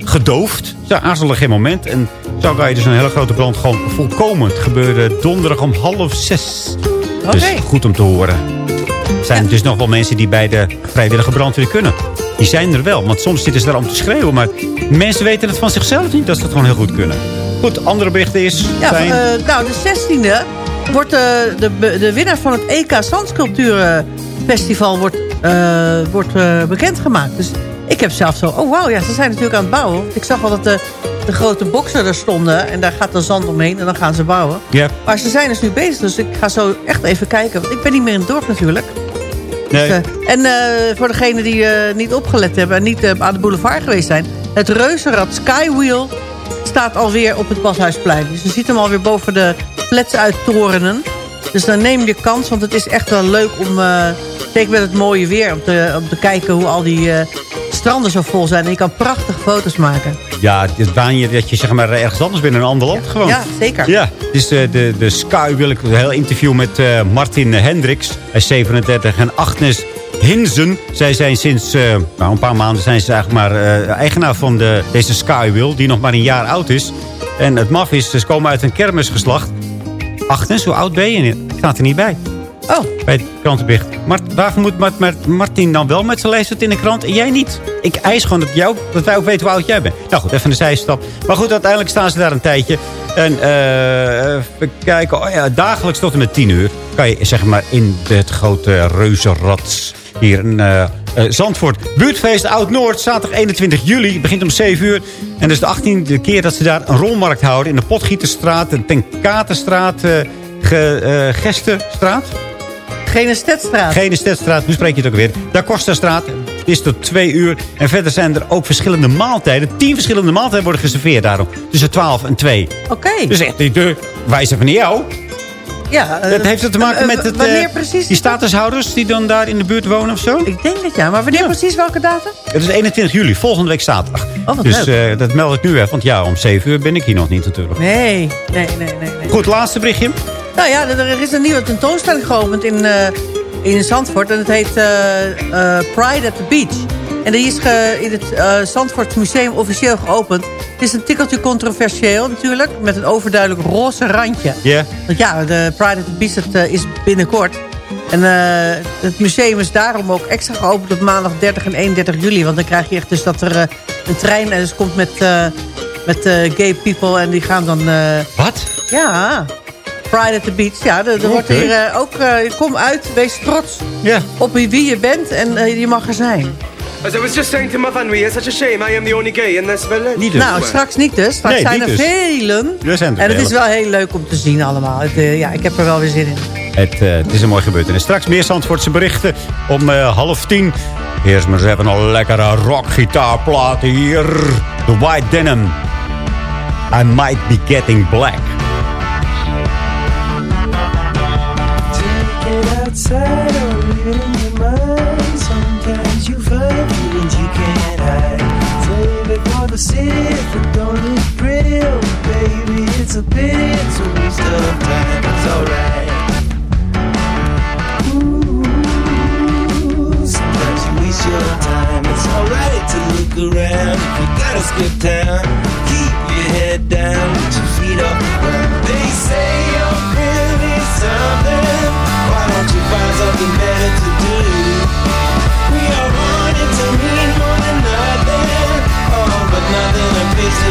gedoofd. Ze aarzelen geen moment. En zo kan je dus een hele grote brand gewoon volkomen. Het gebeurde donderdag om half zes. Dus Oké. goed om te horen. Er zijn dus nog wel mensen die bij de vrijwillige brandweer kunnen. Die zijn er wel, want soms zitten ze daar om te schreeuwen. Maar mensen weten het van zichzelf niet, dat ze het gewoon heel goed kunnen. Goed, andere berichten is... Ja, zijn... eh, nou, de 16e wordt eh, de, de winnaar van het EK Zandsculpturenfestival wordt, eh, wordt bekendgemaakt. Dus ik heb zelf zo... Oh, wauw, ja, ze zijn natuurlijk aan het bouwen. Ik zag al dat de, de grote boksen er stonden. En daar gaat de zand omheen en dan gaan ze bouwen. Ja. Maar ze zijn dus nu bezig, dus ik ga zo echt even kijken. Want ik ben niet meer in het dorp natuurlijk. Nee. Dus, eh, en eh, voor degenen die eh, niet opgelet hebben... en niet aan de boulevard geweest zijn... het reuzenrad Skywheel staat alweer op het Badhuisplein. Dus je ziet hem alweer boven de flats uittorenen. Dus dan neem je kans, want het is echt wel leuk om... zeker met het mooie weer, om te, om te kijken hoe al die stranden zo vol zijn. En je kan prachtige foto's maken. Ja, het baan je dat je zeg maar ergens anders bent in een ander land gewoon. Ja, zeker. Ja, dus eh, de, de Sky wil ik een heel interview met eh, Martin Hendricks. Hij is 37 en Agnes Hinzen. Zij zijn sinds nou, een paar maanden zijn ze eigenlijk maar eigenaar van de, deze Skywheel. Die nog maar een jaar oud is. En het maf is, ze komen uit een kermisgeslacht. Agnes, hoe oud ben je? Staat er niet bij. Oh. Bij het krantenbericht. Waarvoor moet Mart- Mart- Martin dan wel met zijn leeftijd in de krant en jij niet? Ik eis gewoon dat, jou, dat wij ook weten hoe oud jij bent. Nou goed, even een zijstap. Maar goed, uiteindelijk staan ze daar een tijdje. En eh even kijken. Oh ja, dagelijks tot en met 10 uur kan je zeg maar in het grote reuzenrad hier in eh, eh, Zandvoort. Buurtfeest Oud-Noord, zaterdag 21 juli. Begint om 7 uur. En dat is de 18e keer dat ze daar een rolmarkt houden. In de Potgieterstraat, de Tenkatenstraat, eh Ge, Gestenstraat. Genestedstraat. Genestedstraat, hoe spreek je het ook weer? Da Costa-straat. Is tot twee uur. En verder zijn er ook verschillende maaltijden. Tien verschillende maaltijden worden geserveerd daarom. Tussen 12 en 2. Oké. Dus echt de wijze van jou. Ja, eh, Dat heeft het te maken eh, met het, wanneer eh, precies? die statushouders die dan daar in de buurt wonen of zo? Ik denk het ja, maar wanneer precies welke datum? Het is 21 juli, volgende week zaterdag. Oh, wat dus leuk. dat meld ik nu even, want ja, om 7 uur ben ik hier nog niet natuurlijk. Nee, nee, nee, nee. nee. Goed, laatste berichtje. Nou ja, er is een nieuwe tentoonstelling geopend in, eh, in Zandvoort. En het heet eh, eh, Pride at the Beach. En die is ge- in het Zandvoorts Museum officieel geopend. Het is een tikkeltje controversieel natuurlijk. Met een overduidelijk roze randje. Ja. Want ja, de Pride at the Beach dat, is binnenkort. En het museum is daarom ook extra geopend op maandag 30 en 31 juli. Want dan krijg je echt dus dat er een trein en dus komt met, met gay people. En die gaan dan... Wat? ja, Pride at the Beach. Ja, er, er wordt hier eh, ook... eh, kom uit, wees trots Ja. op wie, wie je bent en eh, je mag er zijn. As I was just saying to my family, it's such a shame I am the only gay in this village. Niet dus. Nou, straks niet dus. Straks Nee, zijn er dus. velen. Er zijn er en het is wel heel leuk om te zien allemaal. Het, eh, ja, ik heb er wel weer zin in. Het, eh, het is een mooi gebeurtenis. Straks meer Zandvoortse berichten om eh, half tien. Eerst maar eens even een lekkere rockgitaarplaat hier. The White Denim. I might be getting black. It outside or in your mind. feelings you can't hide. Save it for the city, don't look oh baby. It's a pity, it's a waste of time. It's alright. Sometimes you waste your time. It's alright to look around. If you gotta skip town, keep your head down, with your feet off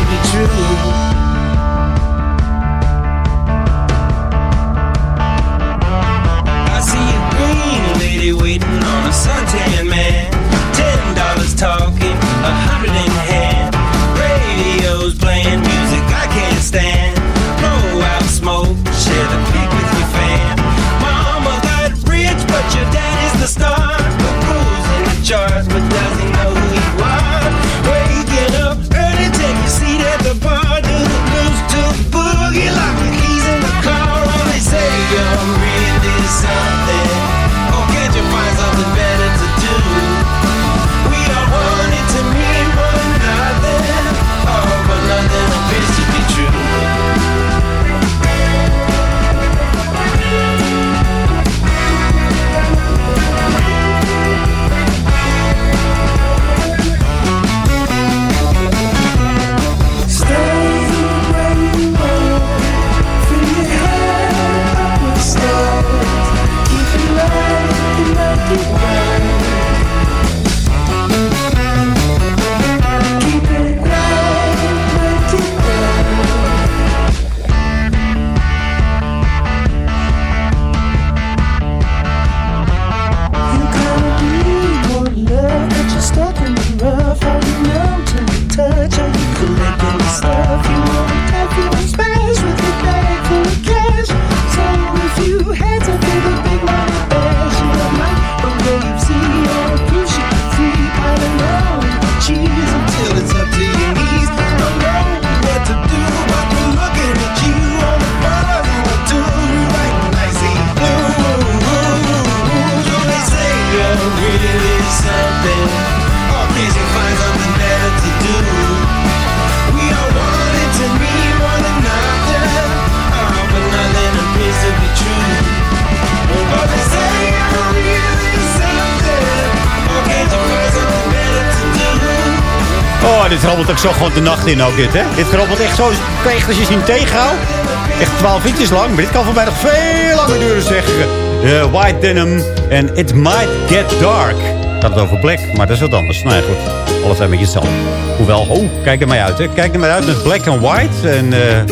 be true. I see a green lady waiting on a suntan man. Oh, dit rabbelt ook zo gewoon de nacht in ook dit, hè? Dit rabbelt echt zo, echt als je niet tegenhoudt. Echt 12 inches lang, maar dit kan voor mij nog veel langer duren, zeg. Eh, white Denim en It Might Get Dark. Ik had het over Black, maar dat is wat anders. Nou ja, goed. Alles een beetje. Hoewel, kijk er maar uit, hè. Kijk er maar uit met Black and White. En, eh,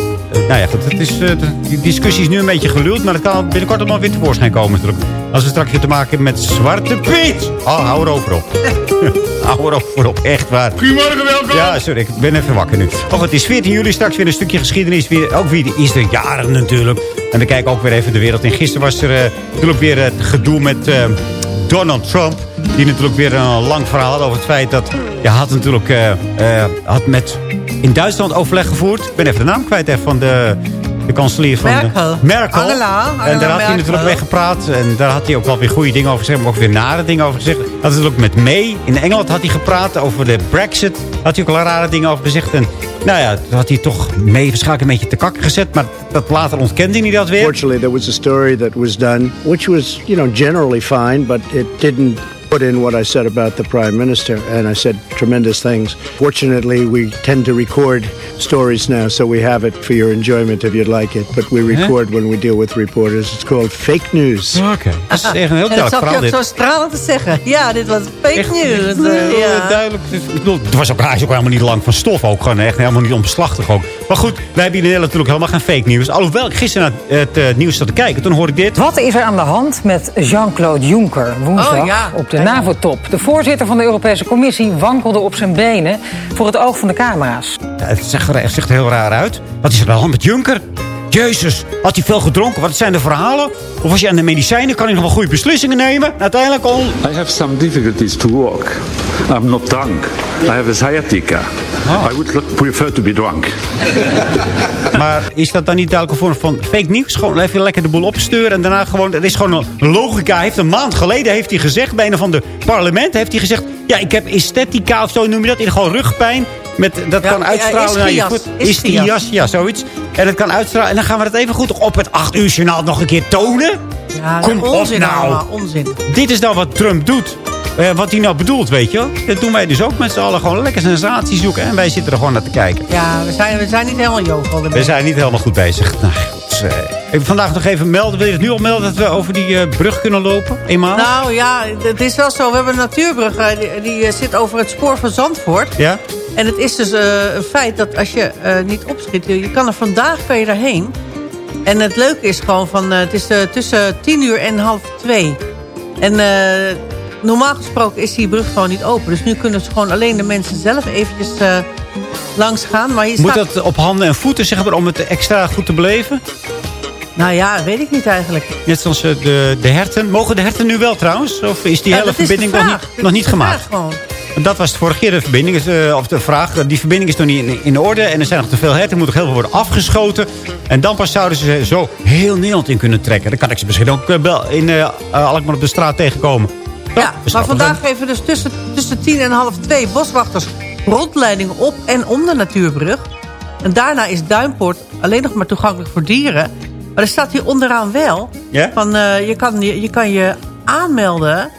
nou ja, goed, het is, eh, de discussie is nu een beetje geluld, maar het kan binnenkort allemaal weer tevoorschijn komen natuurlijk. Als we straks te maken hebben met Zwarte Piet. Oh, hou erover op. hou erover op, echt waar. Goedemorgen, welkom. Ja, sorry, ik ben even wakker nu. Oh, het is 14 juli, straks weer een stukje geschiedenis. Weer, ook weer de Easter jaren natuurlijk. En dan kijken we ook weer even de wereld in. Gisteren was er eh, natuurlijk weer het gedoe met eh, Donald Trump. Die natuurlijk weer een lang verhaal had over het feit dat... Ja, had natuurlijk eh, had met in Duitsland overleg gevoerd. Ik ben even de naam kwijt hè, van de, de kanselier van... de- Merkel. Merkel. Angela. En daar had hij natuurlijk mee gepraat. En daar had hij ook wel weer goede dingen over gezegd. Maar ook weer nare dingen over gezegd. Hij had natuurlijk met May. In Engeland had hij gepraat over de brexit. Had hij ook al rare dingen over gezegd. En nou ja, toen had hij toch May waarschijnlijk een beetje te kakken gezet. Maar dat later ontkende hij dat weer. Fortunately, there was a story that was done, which was, you know, generally fine, but it didn't put in what I said about the prime minister, and I said tremendous things. Fortunately, we tend to record stories now, so we have it for your enjoyment if you'd like it. But we record when we deal with reporters. It's called fake news. Oké. Dat is echt een heel En dat duidelijk zat je ook dit. zo stralend te zeggen. Ja, dit was fake news. eh, Heel ja. duidelijk. Dus, ik bedoel, het was ook, hij is ook helemaal niet lang van stof. Ook gewoon echt helemaal niet onbeslachtig ook. Maar goed, wij hebben hier in Nederland natuurlijk helemaal geen fake nieuws. Alhoewel ik gisteren naar het eh, nieuws zat te kijken. Toen hoorde ik dit. Wat is er aan de hand met Jean-Claude Juncker woensdag Oh, ja. op de NAVO-top? De voorzitter van de Europese Commissie wankelde op zijn benen voor het oog van de camera's. Ja, het zegt er, het ziet er heel raar uit. Wat is er aan de hand met Juncker? Jezus, had hij veel gedronken? Wat zijn de verhalen? Of als je aan de medicijnen kan hij nog wel goede beslissingen nemen? Uiteindelijk al... I have some difficulties to walk. I'm not drunk. I have a sciatica. Oh. I would prefer to be drunk. Maar is dat dan niet elke vorm van fake nieuws? Gewoon even lekker de boel opsturen en daarna gewoon... Het is gewoon een logica. Hij heeft een maand geleden heeft hij gezegd bij een of ander parlement... heeft hij gezegd, ja, ik heb esthetica of zo noem je dat. In gewoon rugpijn. Met, dat Ja, kan uitstralen ja, naar je voet. Ischias. Ischias, ja, zoiets. En het kan uitstralen. En dan gaan we dat even goed op het 8 uur journaal nog een keer tonen. Ja, Kom op onzin nou. allemaal, onzin. Dit is nou wat Trump doet. Eh, wat hij nou bedoelt, weet je wel. Dat doen wij dus ook met z'n allen. Gewoon lekker sensatie zoeken. En wij zitten er gewoon naar te kijken. Ja, we zijn, we zijn niet helemaal jovel. We zijn niet helemaal goed bezig. Nou, eh, Ik wil vandaag nog even melden. Wil je het nu al melden dat we over die eh, brug kunnen lopen? Eenmaal? Nou ja, het is wel zo. We hebben een natuurbrug. eh, Die, die zit over het spoor van Zandvoort. Ja? En het is dus een feit dat als je niet opschiet... Je kan er vandaag kan je daarheen. En het leuke is gewoon van... het is tussen tien uur en half twee. En normaal gesproken is die brug gewoon niet open. Dus nu kunnen ze gewoon alleen de mensen zelf eventjes eh, langs gaan. Maar Moet staat... dat op handen en voeten, zeg maar, om het extra goed te beleven? Nou ja, weet ik niet eigenlijk. Net zoals eh, de, de herten. Mogen de herten nu wel trouwens? Of is die Ja, hele verbinding nog niet, nog niet gemaakt? Dat was de vorige keer de verbinding, eh, of de vraag. Die verbinding is nog niet in, in orde. En er zijn nog te veel herten. Er moet nog heel veel worden afgeschoten. En dan pas zouden ze zo heel Nederland in kunnen trekken. Dan kan ik ze misschien ook wel in eh, Alkmaar op de straat tegenkomen. Ja, maar vandaag geven dus tussen, tussen tien en half twee boswachters rondleidingen op en om de natuurbrug. En daarna is Duinpoort alleen nog maar toegankelijk voor dieren. Maar er staat hier onderaan wel van eh, je, kan, je, je kan je aanmelden.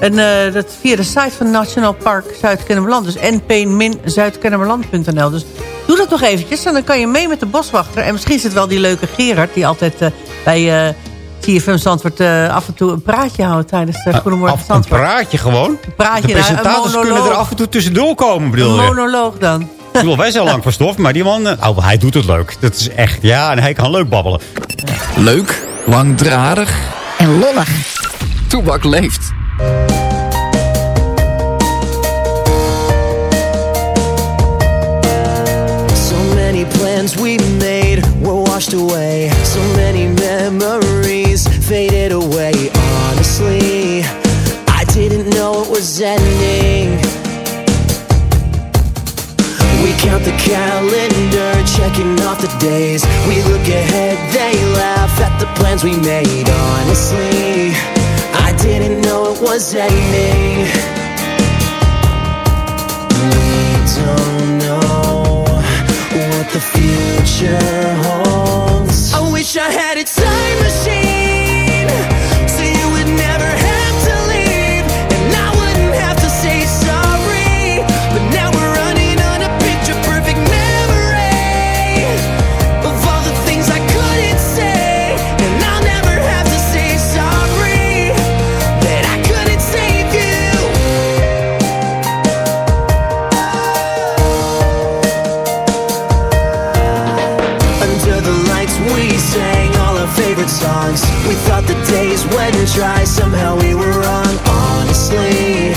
En eh, dat via de site van Nationaal Park Zuid-Kennemerland. Dus np-zuidkennemerland.nl. Dus doe dat nog eventjes. En dan kan je mee met de boswachter. En misschien zit wel die leuke Gerard... die altijd eh, bij CFM Zandvoort eh, af en toe een praatje houdt... tijdens de Goedemorgen Af- een Zandvoort. praatje gewoon. praatje, de nou, een presentators kunnen er af en toe tussendoor komen, bedoel Een monoloog dan. Ik bedoel, wij zijn lang verstoft, maar die man... eh, Oh, hij doet het leuk. Dat is echt... Ja, en hij kan leuk babbelen. Leuk, langdradig en lollig. Toebak leeft. So many plans we made were washed away. So many faded away. Honestly, I didn't know it was ending. We count the calendar, checking off the days. We look ahead, they laugh at the plans we made. Honestly, I didn't know it was ending. We don't know what the future holds. I wish I had a time machine the days went dry Somehow we were wrong Honestly.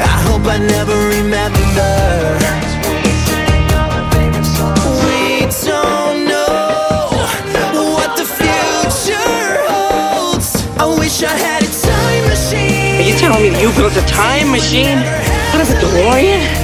I hope I never remember. We don't know What the future holds. I wish I had a time machine. Are you telling me you built a time machine? Out of a DeLorean?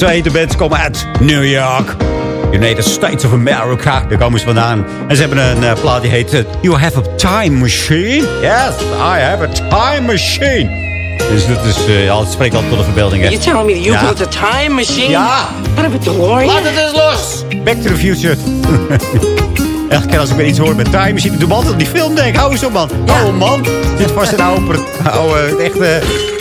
De band. Ze komen uit New York. United States of America. Daar komen ze vandaan. En ze hebben een uh, plaat die heet... uh, you have a time machine? Yes, I have a time machine. Dus dat is... Uh, ja, het spreekt altijd tot de verbeelding. hè. You telling me that you Ja. built a time machine? Ja. What of a DeLorean? Laat het eens los! Back to the Future. Elke keer als ik weer iets hoor met Time Machine, doe altijd aan die film denk. Hou eens op, man. Oude man. Vast in een oude, oude echt...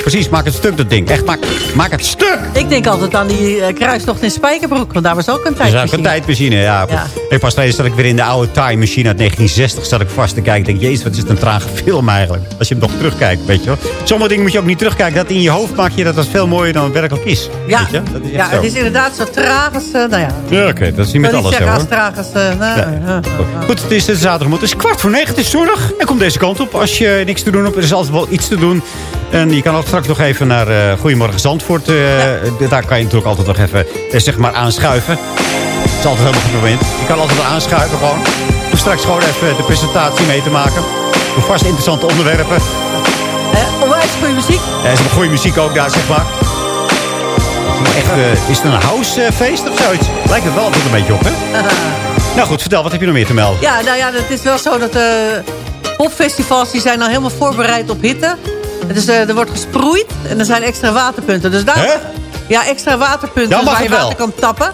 precies, maak het stuk, dat ding. Echt, maak, maak het stuk! Ik denk altijd aan die eh, kruistocht in Spijkerbroek. Want daar was ook een Dat is ook tijdmachine. een tijdmachine, ja. Ja. Ik pas geleden zat ik weer in de oude Time Machine uit 1960. Zat ik vast te kijken. Ik denk, jezus, wat is het een trage film eigenlijk. Als je hem nog terugkijkt, weet je wel. Sommige dingen moet je ook niet terugkijken. Dat in je hoofd maak je dat dat veel mooier dan het werkelijk is. Ja, Weet je? Dat is echt ja zo. het is inderdaad zo traag als... eh, nou ja, Ja, oké. dat is niet met alles zo, zeggen hoor. als traag als... eh, nou, Goed, het is de zaterdagmorgen. Het is kwart voor negen. Het is zonnig. En kom deze kant op als je niks te doen hebt. Er is altijd wel iets te doen. En je kan ook straks nog even naar eh Goedemorgen Zandvoort. eh, Daar kan je natuurlijk altijd nog even eh, zeg maar aanschuiven. Het is altijd helemaal goed moment. Je kan altijd wel aanschuiven gewoon. Om straks gewoon even de presentatie mee te maken. Voor vast interessante onderwerpen. eh, onwijs goede muziek. Er is nog goede muziek ook daar, zeg maar. Echt, is het een housefeest of zoiets? Lijkt het wel altijd een beetje op, hè? Nou goed, vertel, wat heb je nog meer te melden? Ja, nou ja, het is wel zo dat uh, popfestivals die zijn al helemaal voorbereid op hitte. Eh, er wordt gesproeid en er zijn extra waterpunten. Dus daar, Ja, extra waterpunten waar je water kan tappen.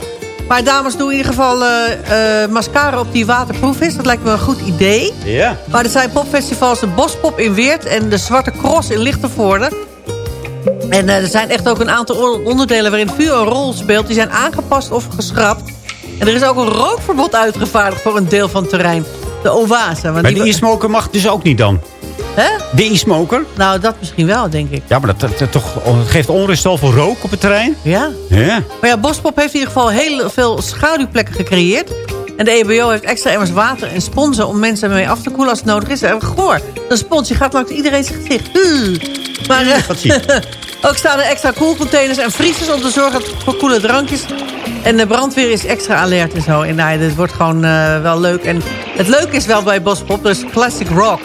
Maar dames, doe in ieder geval eh, eh, mascara op die waterproof is. Dat lijkt me een goed idee. Ja. Maar er zijn popfestivals de Bospop in Weert en de Zwarte Cross in Lichtenvoorde. En er zijn echt ook een aantal on- onderdelen waarin vuur een rol speelt. Die zijn aangepast of geschrapt. En er is ook een rookverbod uitgevaardigd voor een deel van het terrein. De oase. Maar die- e-smoker mag dus ook niet dan? Hè? De e-smoker? Nou, dat misschien wel, denk ik. Ja, maar dat, dat, dat toch, het geeft onrust zoveel rook op het terrein. Ja. Ja. Maar ja, Bospop heeft in ieder geval heel veel schaduwplekken gecreëerd. En de EBO heeft extra emmers water en sponsen om mensen mee af te koelen als het nodig is. En goor, een spons, die gaat langs iedereen zijn gezicht. Maar eh, ook staan er extra koelcontainers en vriezers om te zorgen voor koele drankjes. En de brandweer is extra alert en zo. En nou, dit wordt gewoon eh, wel leuk. En het leuke is wel bij Bospop, dus classic rock.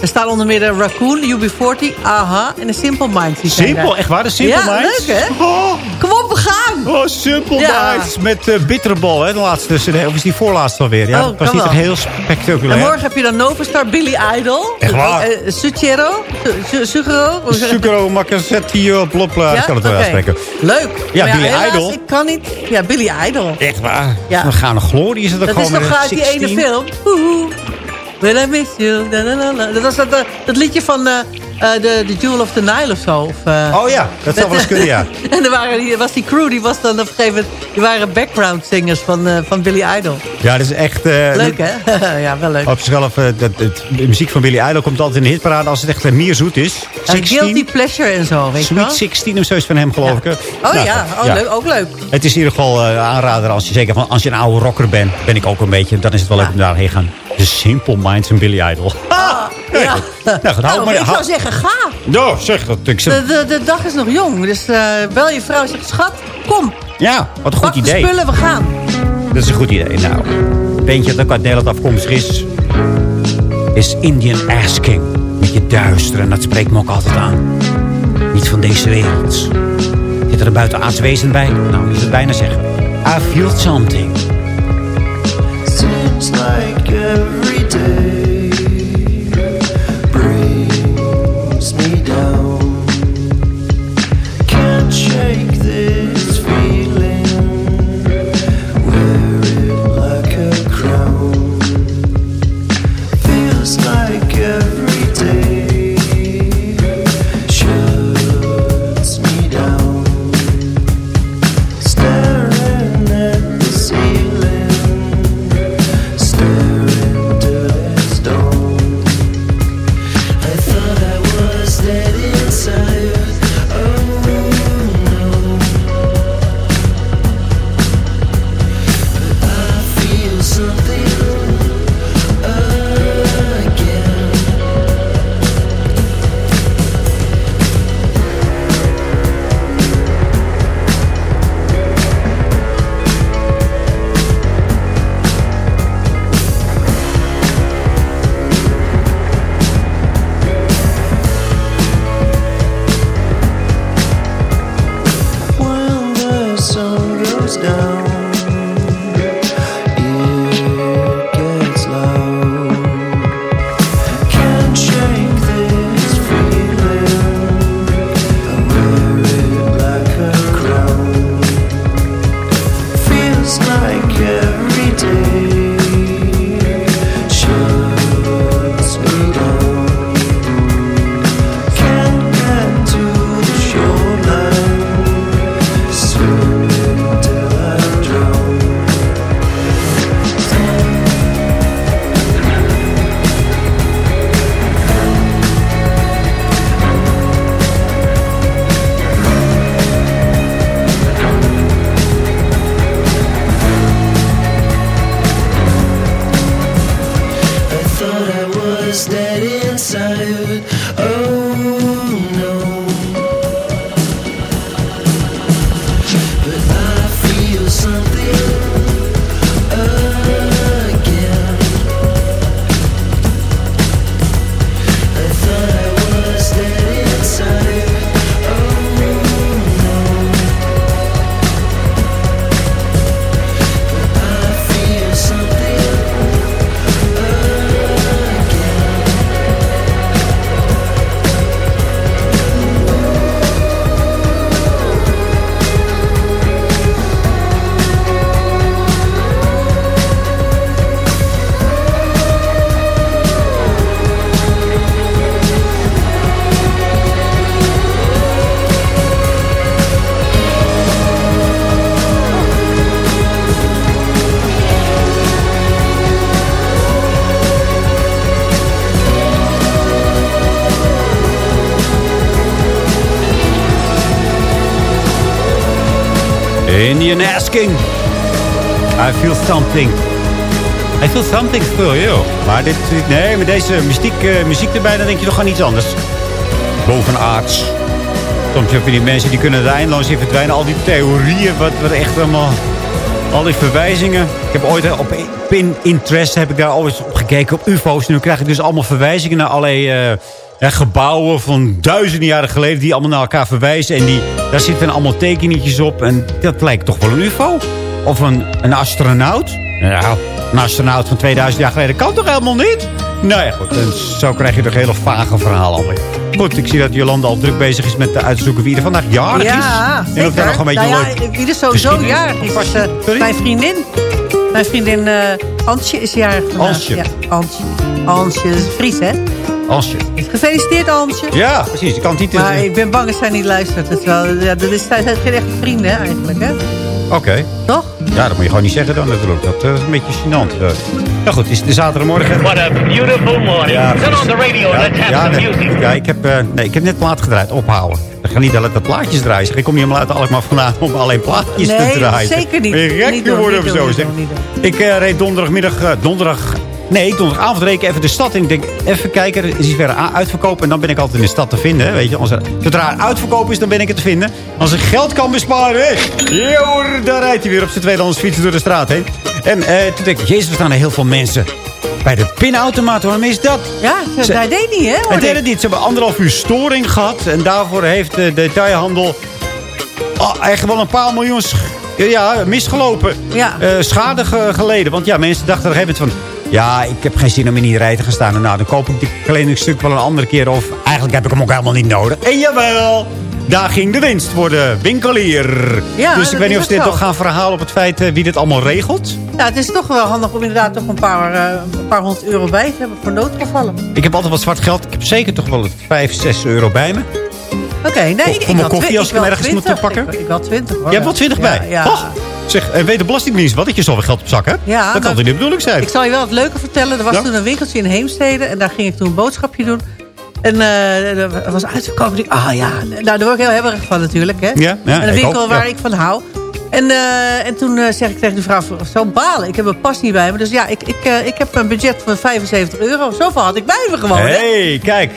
Er staan onder meer de Raccoon, UB40, AHA en de Simple Minds. Die Simpel, echt waar? De Simple ja, Minds? leuk hè? Kom op, we gaan! Oh, Simple Ja. Minds met uh, Bitterbal, hè? De laatste CD. Of is die voorlaatste alweer? Ja, Oh, dat was niet wel. echt heel spectaculair. En morgen heb je dan Novastar, Billy Idol. Echt waar? Eh, Suchero? Su- Su- Sugero? Sucro, Macassetti, uh, Blopla. Ik kan het wel uitspreken. Leuk. Ja, Maar Billy helaas, Idol. Ik kan niet. Ja, Billy Idol. Echt waar? Ja. Dan gaan de glorie is het ook Dat is gewoon toch met uit die 16? ene film? Woehoe. Will I miss you? Da, da, da, da. Dat was dat, eh, dat liedje van eh, de The Jewel of the Nile of zo. Of, Oh ja, dat zou wel eens kunnen, ja. en er waren, die, was die crew, die was dan op een gegeven moment... Die waren background singers van, van Billy Idol. Ja, dat is echt... Leuk, hè? ja, wel leuk. Op zichzelf, dat, het- de muziek van Billy Idol komt altijd in de hitparade als het echt meer zoet is. En Guilty Pleasure en zo, weet je wel? Sweet 16 of zo is van hem, geloof ik. Oh Nou, ja, oh, Leuk, ook leuk. Het is in ieder geval aanrader als je zeker van als je een oude rocker bent, ben ik ook een beetje. Dan is het wel leuk om daarheen gaan. De Simple Minds en Billy Idol. Ah, ja. Nou, goed, hou Nou, maar. ik zou zeggen, ga. Ja, zeg dat. Ik zeg, De, de, de dag is nog jong, dus eh, bel je vrouw en zeg, schat, kom. ja, wat een goed Pak de idee. spullen, we gaan. Dat is een goed idee. Nou, weet je dat ook uit Nederland afkomstig is? Is Indian Asking. Beetje duister en dat spreekt me ook altijd aan. Niet van deze wereld. Zit er een buitenaards wezen bij? Nou, je zou het bijna zeggen. I feel something. Seems like every day something. I feel something you. Maar dit, nee, met deze muziek, eh, muziek erbij, dan denk je toch aan iets anders. Bovenaards. Soms heb je die mensen die kunnen er eindeloos in verdwijnen. Al die theorieën, wat, wat echt allemaal... Al die verwijzingen. Ik heb ooit eh, op Pinterest heb ik daar always op gekeken op ufo's. Nu krijg ik dus allemaal verwijzingen naar allerlei eh, gebouwen van duizenden jaren geleden. Die allemaal naar elkaar verwijzen. En die, daar zitten allemaal tekeningetjes op. En dat lijkt toch wel een ufo? Of een, een astronaut? Nou, een astronaut van 2000 jaar geleden kan toch helemaal niet? Nou ja, goed. En zo krijg je toch hele vage verhalen alweer. Goed, ik zie dat Jolanda al druk bezig is met te uitzoeken wie er vandaag jarig is. Ja, En of daar nog een beetje nou ja, leuk... Wie er sowieso jarig is, was eh, mijn vriendin. Mijn vriendin eh Ansje is jarig vandaag. Ansje. Ja, Ansje. Ansje, dat is Fries, hè? Ansje. Gefeliciteerd, Ansje. Ja, precies. Ik kan het niet... Maar ik ben bang dat zij niet luistert. Dat is wel, ja, dat is, zij zijn geen echte vrienden, hè, eigenlijk, hè? Oké. Toch? Ja, dat moet je gewoon niet zeggen dan natuurlijk. Dat eh, is een beetje gênant. eh. Nou goed, het is de zaterdagmorgen. What a beautiful morning. Turn on the radio and let's have ja, some nee, music. ja, ik heb, eh, nee, ik heb net plaat gedraaid. Ophouden. Ik ga niet altijd plaatjes draaien. Zeg, Ik kom niet helemaal uit Alkmaar vandaan om alleen plaatjes Nee, te draaien. zeker niet. Ben je gek geworden of zo? doen, zeg. Ik eh, reed donderdagmiddag... eh, donderdag... Nee, donderdagavond reed ik even de stad in. Ik denk, even kijken, er is hier verder uitverkoop. En dan ben ik altijd in de stad te vinden. Weet je. Als er, zodra er uitverkoop is, dan ben ik het te vinden. Als ik geld kan besparen, hoor, dan rijdt hij weer op zijn tweedehands fiets door de straat heen. En eh, toen denk ik, jezus, er staan er heel veel mensen. Bij de pinautomaat, waarom is dat? Ja, dat Ze- hij deed niet, hè? ik. deed het niet. Ze hebben anderhalf uur storing gehad. En daarvoor heeft de detailhandel oh, echt wel een paar miljoen ja, misgelopen. Ja. Eh, schade ge- geleden. Want ja, mensen dachten op een gegeven moment van... Ja, ik heb geen zin om in die rij te gaan staan. Nou, dan koop ik dit kledingstuk wel een andere keer. Of eigenlijk heb ik hem ook helemaal niet nodig. En jawel, daar ging de winst voor de winkelier. Ja, dus ik weet niet of ze dit toch gaan verhalen op het feit eh, wie dit allemaal regelt. Ja, het is toch wel handig om inderdaad toch een paar, eh, een paar honderd euro bij te hebben voor noodgevallen. Ik heb altijd wat zwart geld. Ik heb zeker toch wel 5, 6 euro bij me. Oké, nee, ik, voor mijn wel koffie als ik hem ergens moet 20. pakken? Ik, ik wel 20 hoor. Je hebt wel 20 bij. Ja, ja. Zeg, en weet de Belastingdienst wat? Dat je zoveel geld op zak hebt? Ja, dat kan toch niet de bedoeling zijn? Ik zal je wel het leuke vertellen. Er was Ja? toen een winkeltje in Heemstede. En daar ging ik toen een boodschapje doen. En eh er was uitverkoop. En ik, ah ja, nou daar word ik heel hebberig van natuurlijk. Hè? Ja, ja, en een winkel ook, waar ja. ik van hou. En, eh, en toen eh, zeg ik tegen de vrouw, zo balen. Ik heb mijn pas niet bij me. Dus ja, ik, ik, ik heb een budget van 75 euro. Zoveel had ik bij me gewoon. Hé, hè. hey, kijk.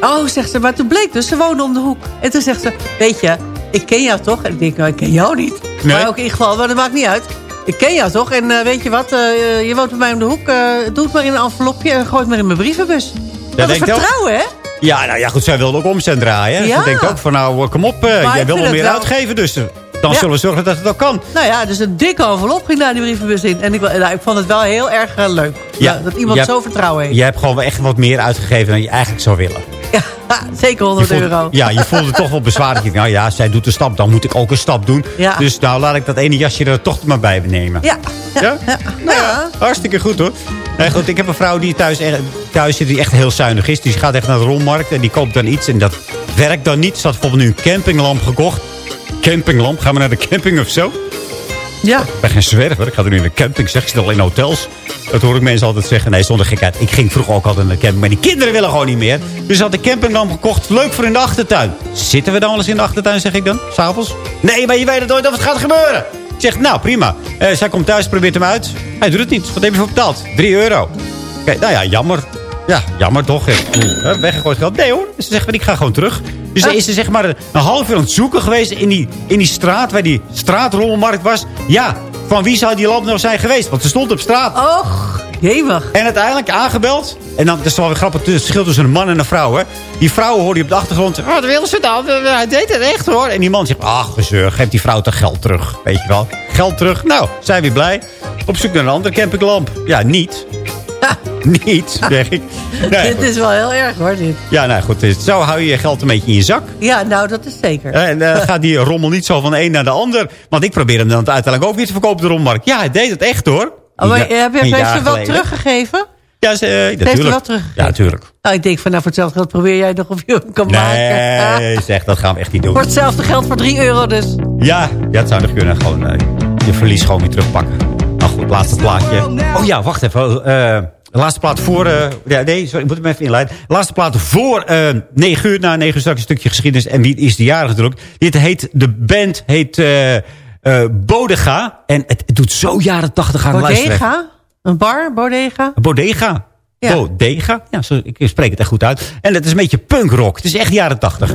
Oh, zegt ze, maar toen bleek dus, ze woonde om de hoek. En toen zegt ze, weet je, ik ken jou toch? En ik denk, nou, ik ken jou niet. Nee. Maar ook in ieder geval, maar dat maakt niet uit. Ik ken jou toch? En eh, weet je wat, eh, je woont bij mij om de hoek. eh, doe het maar in een envelopje en gooi het maar in mijn brievenbus. Dat is vertrouwen, hè? Ja, nou ja, goed, zij wilde ook omzet draaien. Ja. Ze denkt ook van, nou, kom op, jij wil wel meer wel- uitgeven. Dus Dan Ja. zullen we zorgen dat het ook kan. Nou ja, dus een dikke envelop ging daar die brievenbus in. En ik, nou, ik vond het wel heel erg eh, leuk. Ja, dat iemand zo vertrouwen heeft. Je hebt gewoon echt wat meer uitgegeven dan je eigenlijk zou willen. Ja, zeker 100 Je voelde- euro. Ja, je voelde toch wel bezwaar. Dat je, nou ja, zij doet een stap, dan moet ik ook een stap doen. Ja. Dus nou, laat ik dat ene jasje er toch maar bij nemen. Ja. Ja? Nou ja. Hartstikke goed hoor. Nee, goed, ik heb een vrouw die thuis, thuis zit die echt heel zuinig is. Die gaat echt naar de rommelmarkt en die koopt dan iets. En dat werkt dan niet. Ze had bijvoorbeeld nu een campinglamp gekocht. Campinglamp, gaan we naar de camping of zo? Ja. Ik ben geen zwerver. Ik ga er nu in de camping. Zeg, ik zit al in hotels. Dat hoor ik mensen altijd zeggen. Nee, zonder gekheid. Ik ging vroeger ook altijd naar de camping. Maar die kinderen willen gewoon niet meer. Dus ze had de campinglamp gekocht. Leuk voor in de achtertuin. Zitten we dan eens in de achtertuin, zeg ik dan? S'avonds? Nee, maar je weet het nooit of het gaat gebeuren. Ik zeg, nou prima. Eh, zij komt thuis, probeert hem uit. Hij doet het niet. Wat heb je voor betaald? 3 euro. Oké, nou ja, jammer. Ja, jammer toch. Huh, Weggegooid geld. Nee hoor. Ze zegt, ik ga gewoon terug. Dus Ah. is ze zeg maar een half uur aan het zoeken geweest in die, in die straat, waar die straatrommelmarkt was. Ja, van wie zou die lamp nou zijn geweest? Want ze stond op straat. Och, jemig. En uiteindelijk aangebeld. En dan, dat is wel weer grappig, het verschil tussen een man en een vrouw. Hè. Die vrouw hoorde je op de achtergrond. Wat willen ze dan? Eh, Hij deed het echt hoor. En die man zegt, ach gezeur, geef die vrouw toch geld terug. Weet je wel. Geld terug. Nou, zijn we blij. Op zoek naar een andere campinglamp. Ja, niet. Niet, zeg ik. Nee, dit is wel heel erg hoor, dit. Ja, nou goed. dus Zo hou je je geld een beetje in je zak. Ja, nou, dat is zeker. En eh, gaat die rommel niet zo van de een naar de ander. Want ik probeer hem dan uiteindelijk ook weer te verkopen op de rommelmarkt. Ja, hij deed het echt hoor. Oh, maar Ja, heb je ze wel teruggegeven? Ja, ze, eh, heeft natuurlijk. wel teruggegeven. Ja, natuurlijk. Nou, ik denk van, nou, voor hetzelfde geld probeer jij nog of je hem kan maken. Nee, zeg, dat gaan we echt niet doen. Voor hetzelfde geld voor 3 euro dus. Ja, ja, het zou nog kunnen. Gewoon eh, je verlies gewoon weer terugpakken. Nou goed, laatste plaatje. Oh ja, wacht even. eh, de laatste plaat voor... eh, ja, nee, sorry, ik moet hem even inleiden. De laatste plaat voor eh 9 uur. Na 9 uur straks een stukje geschiedenis. En wie is de jarige druk? Dit heet... De band heet... eh Bodega. En het, het doet zo jaren 80 aan luisteren. Bodega? Een bar? Bodega? Bodega. Ja. Bodega. Ja, zo, ik spreek het echt goed uit. En het is een beetje punkrock. Het is echt jaren 80.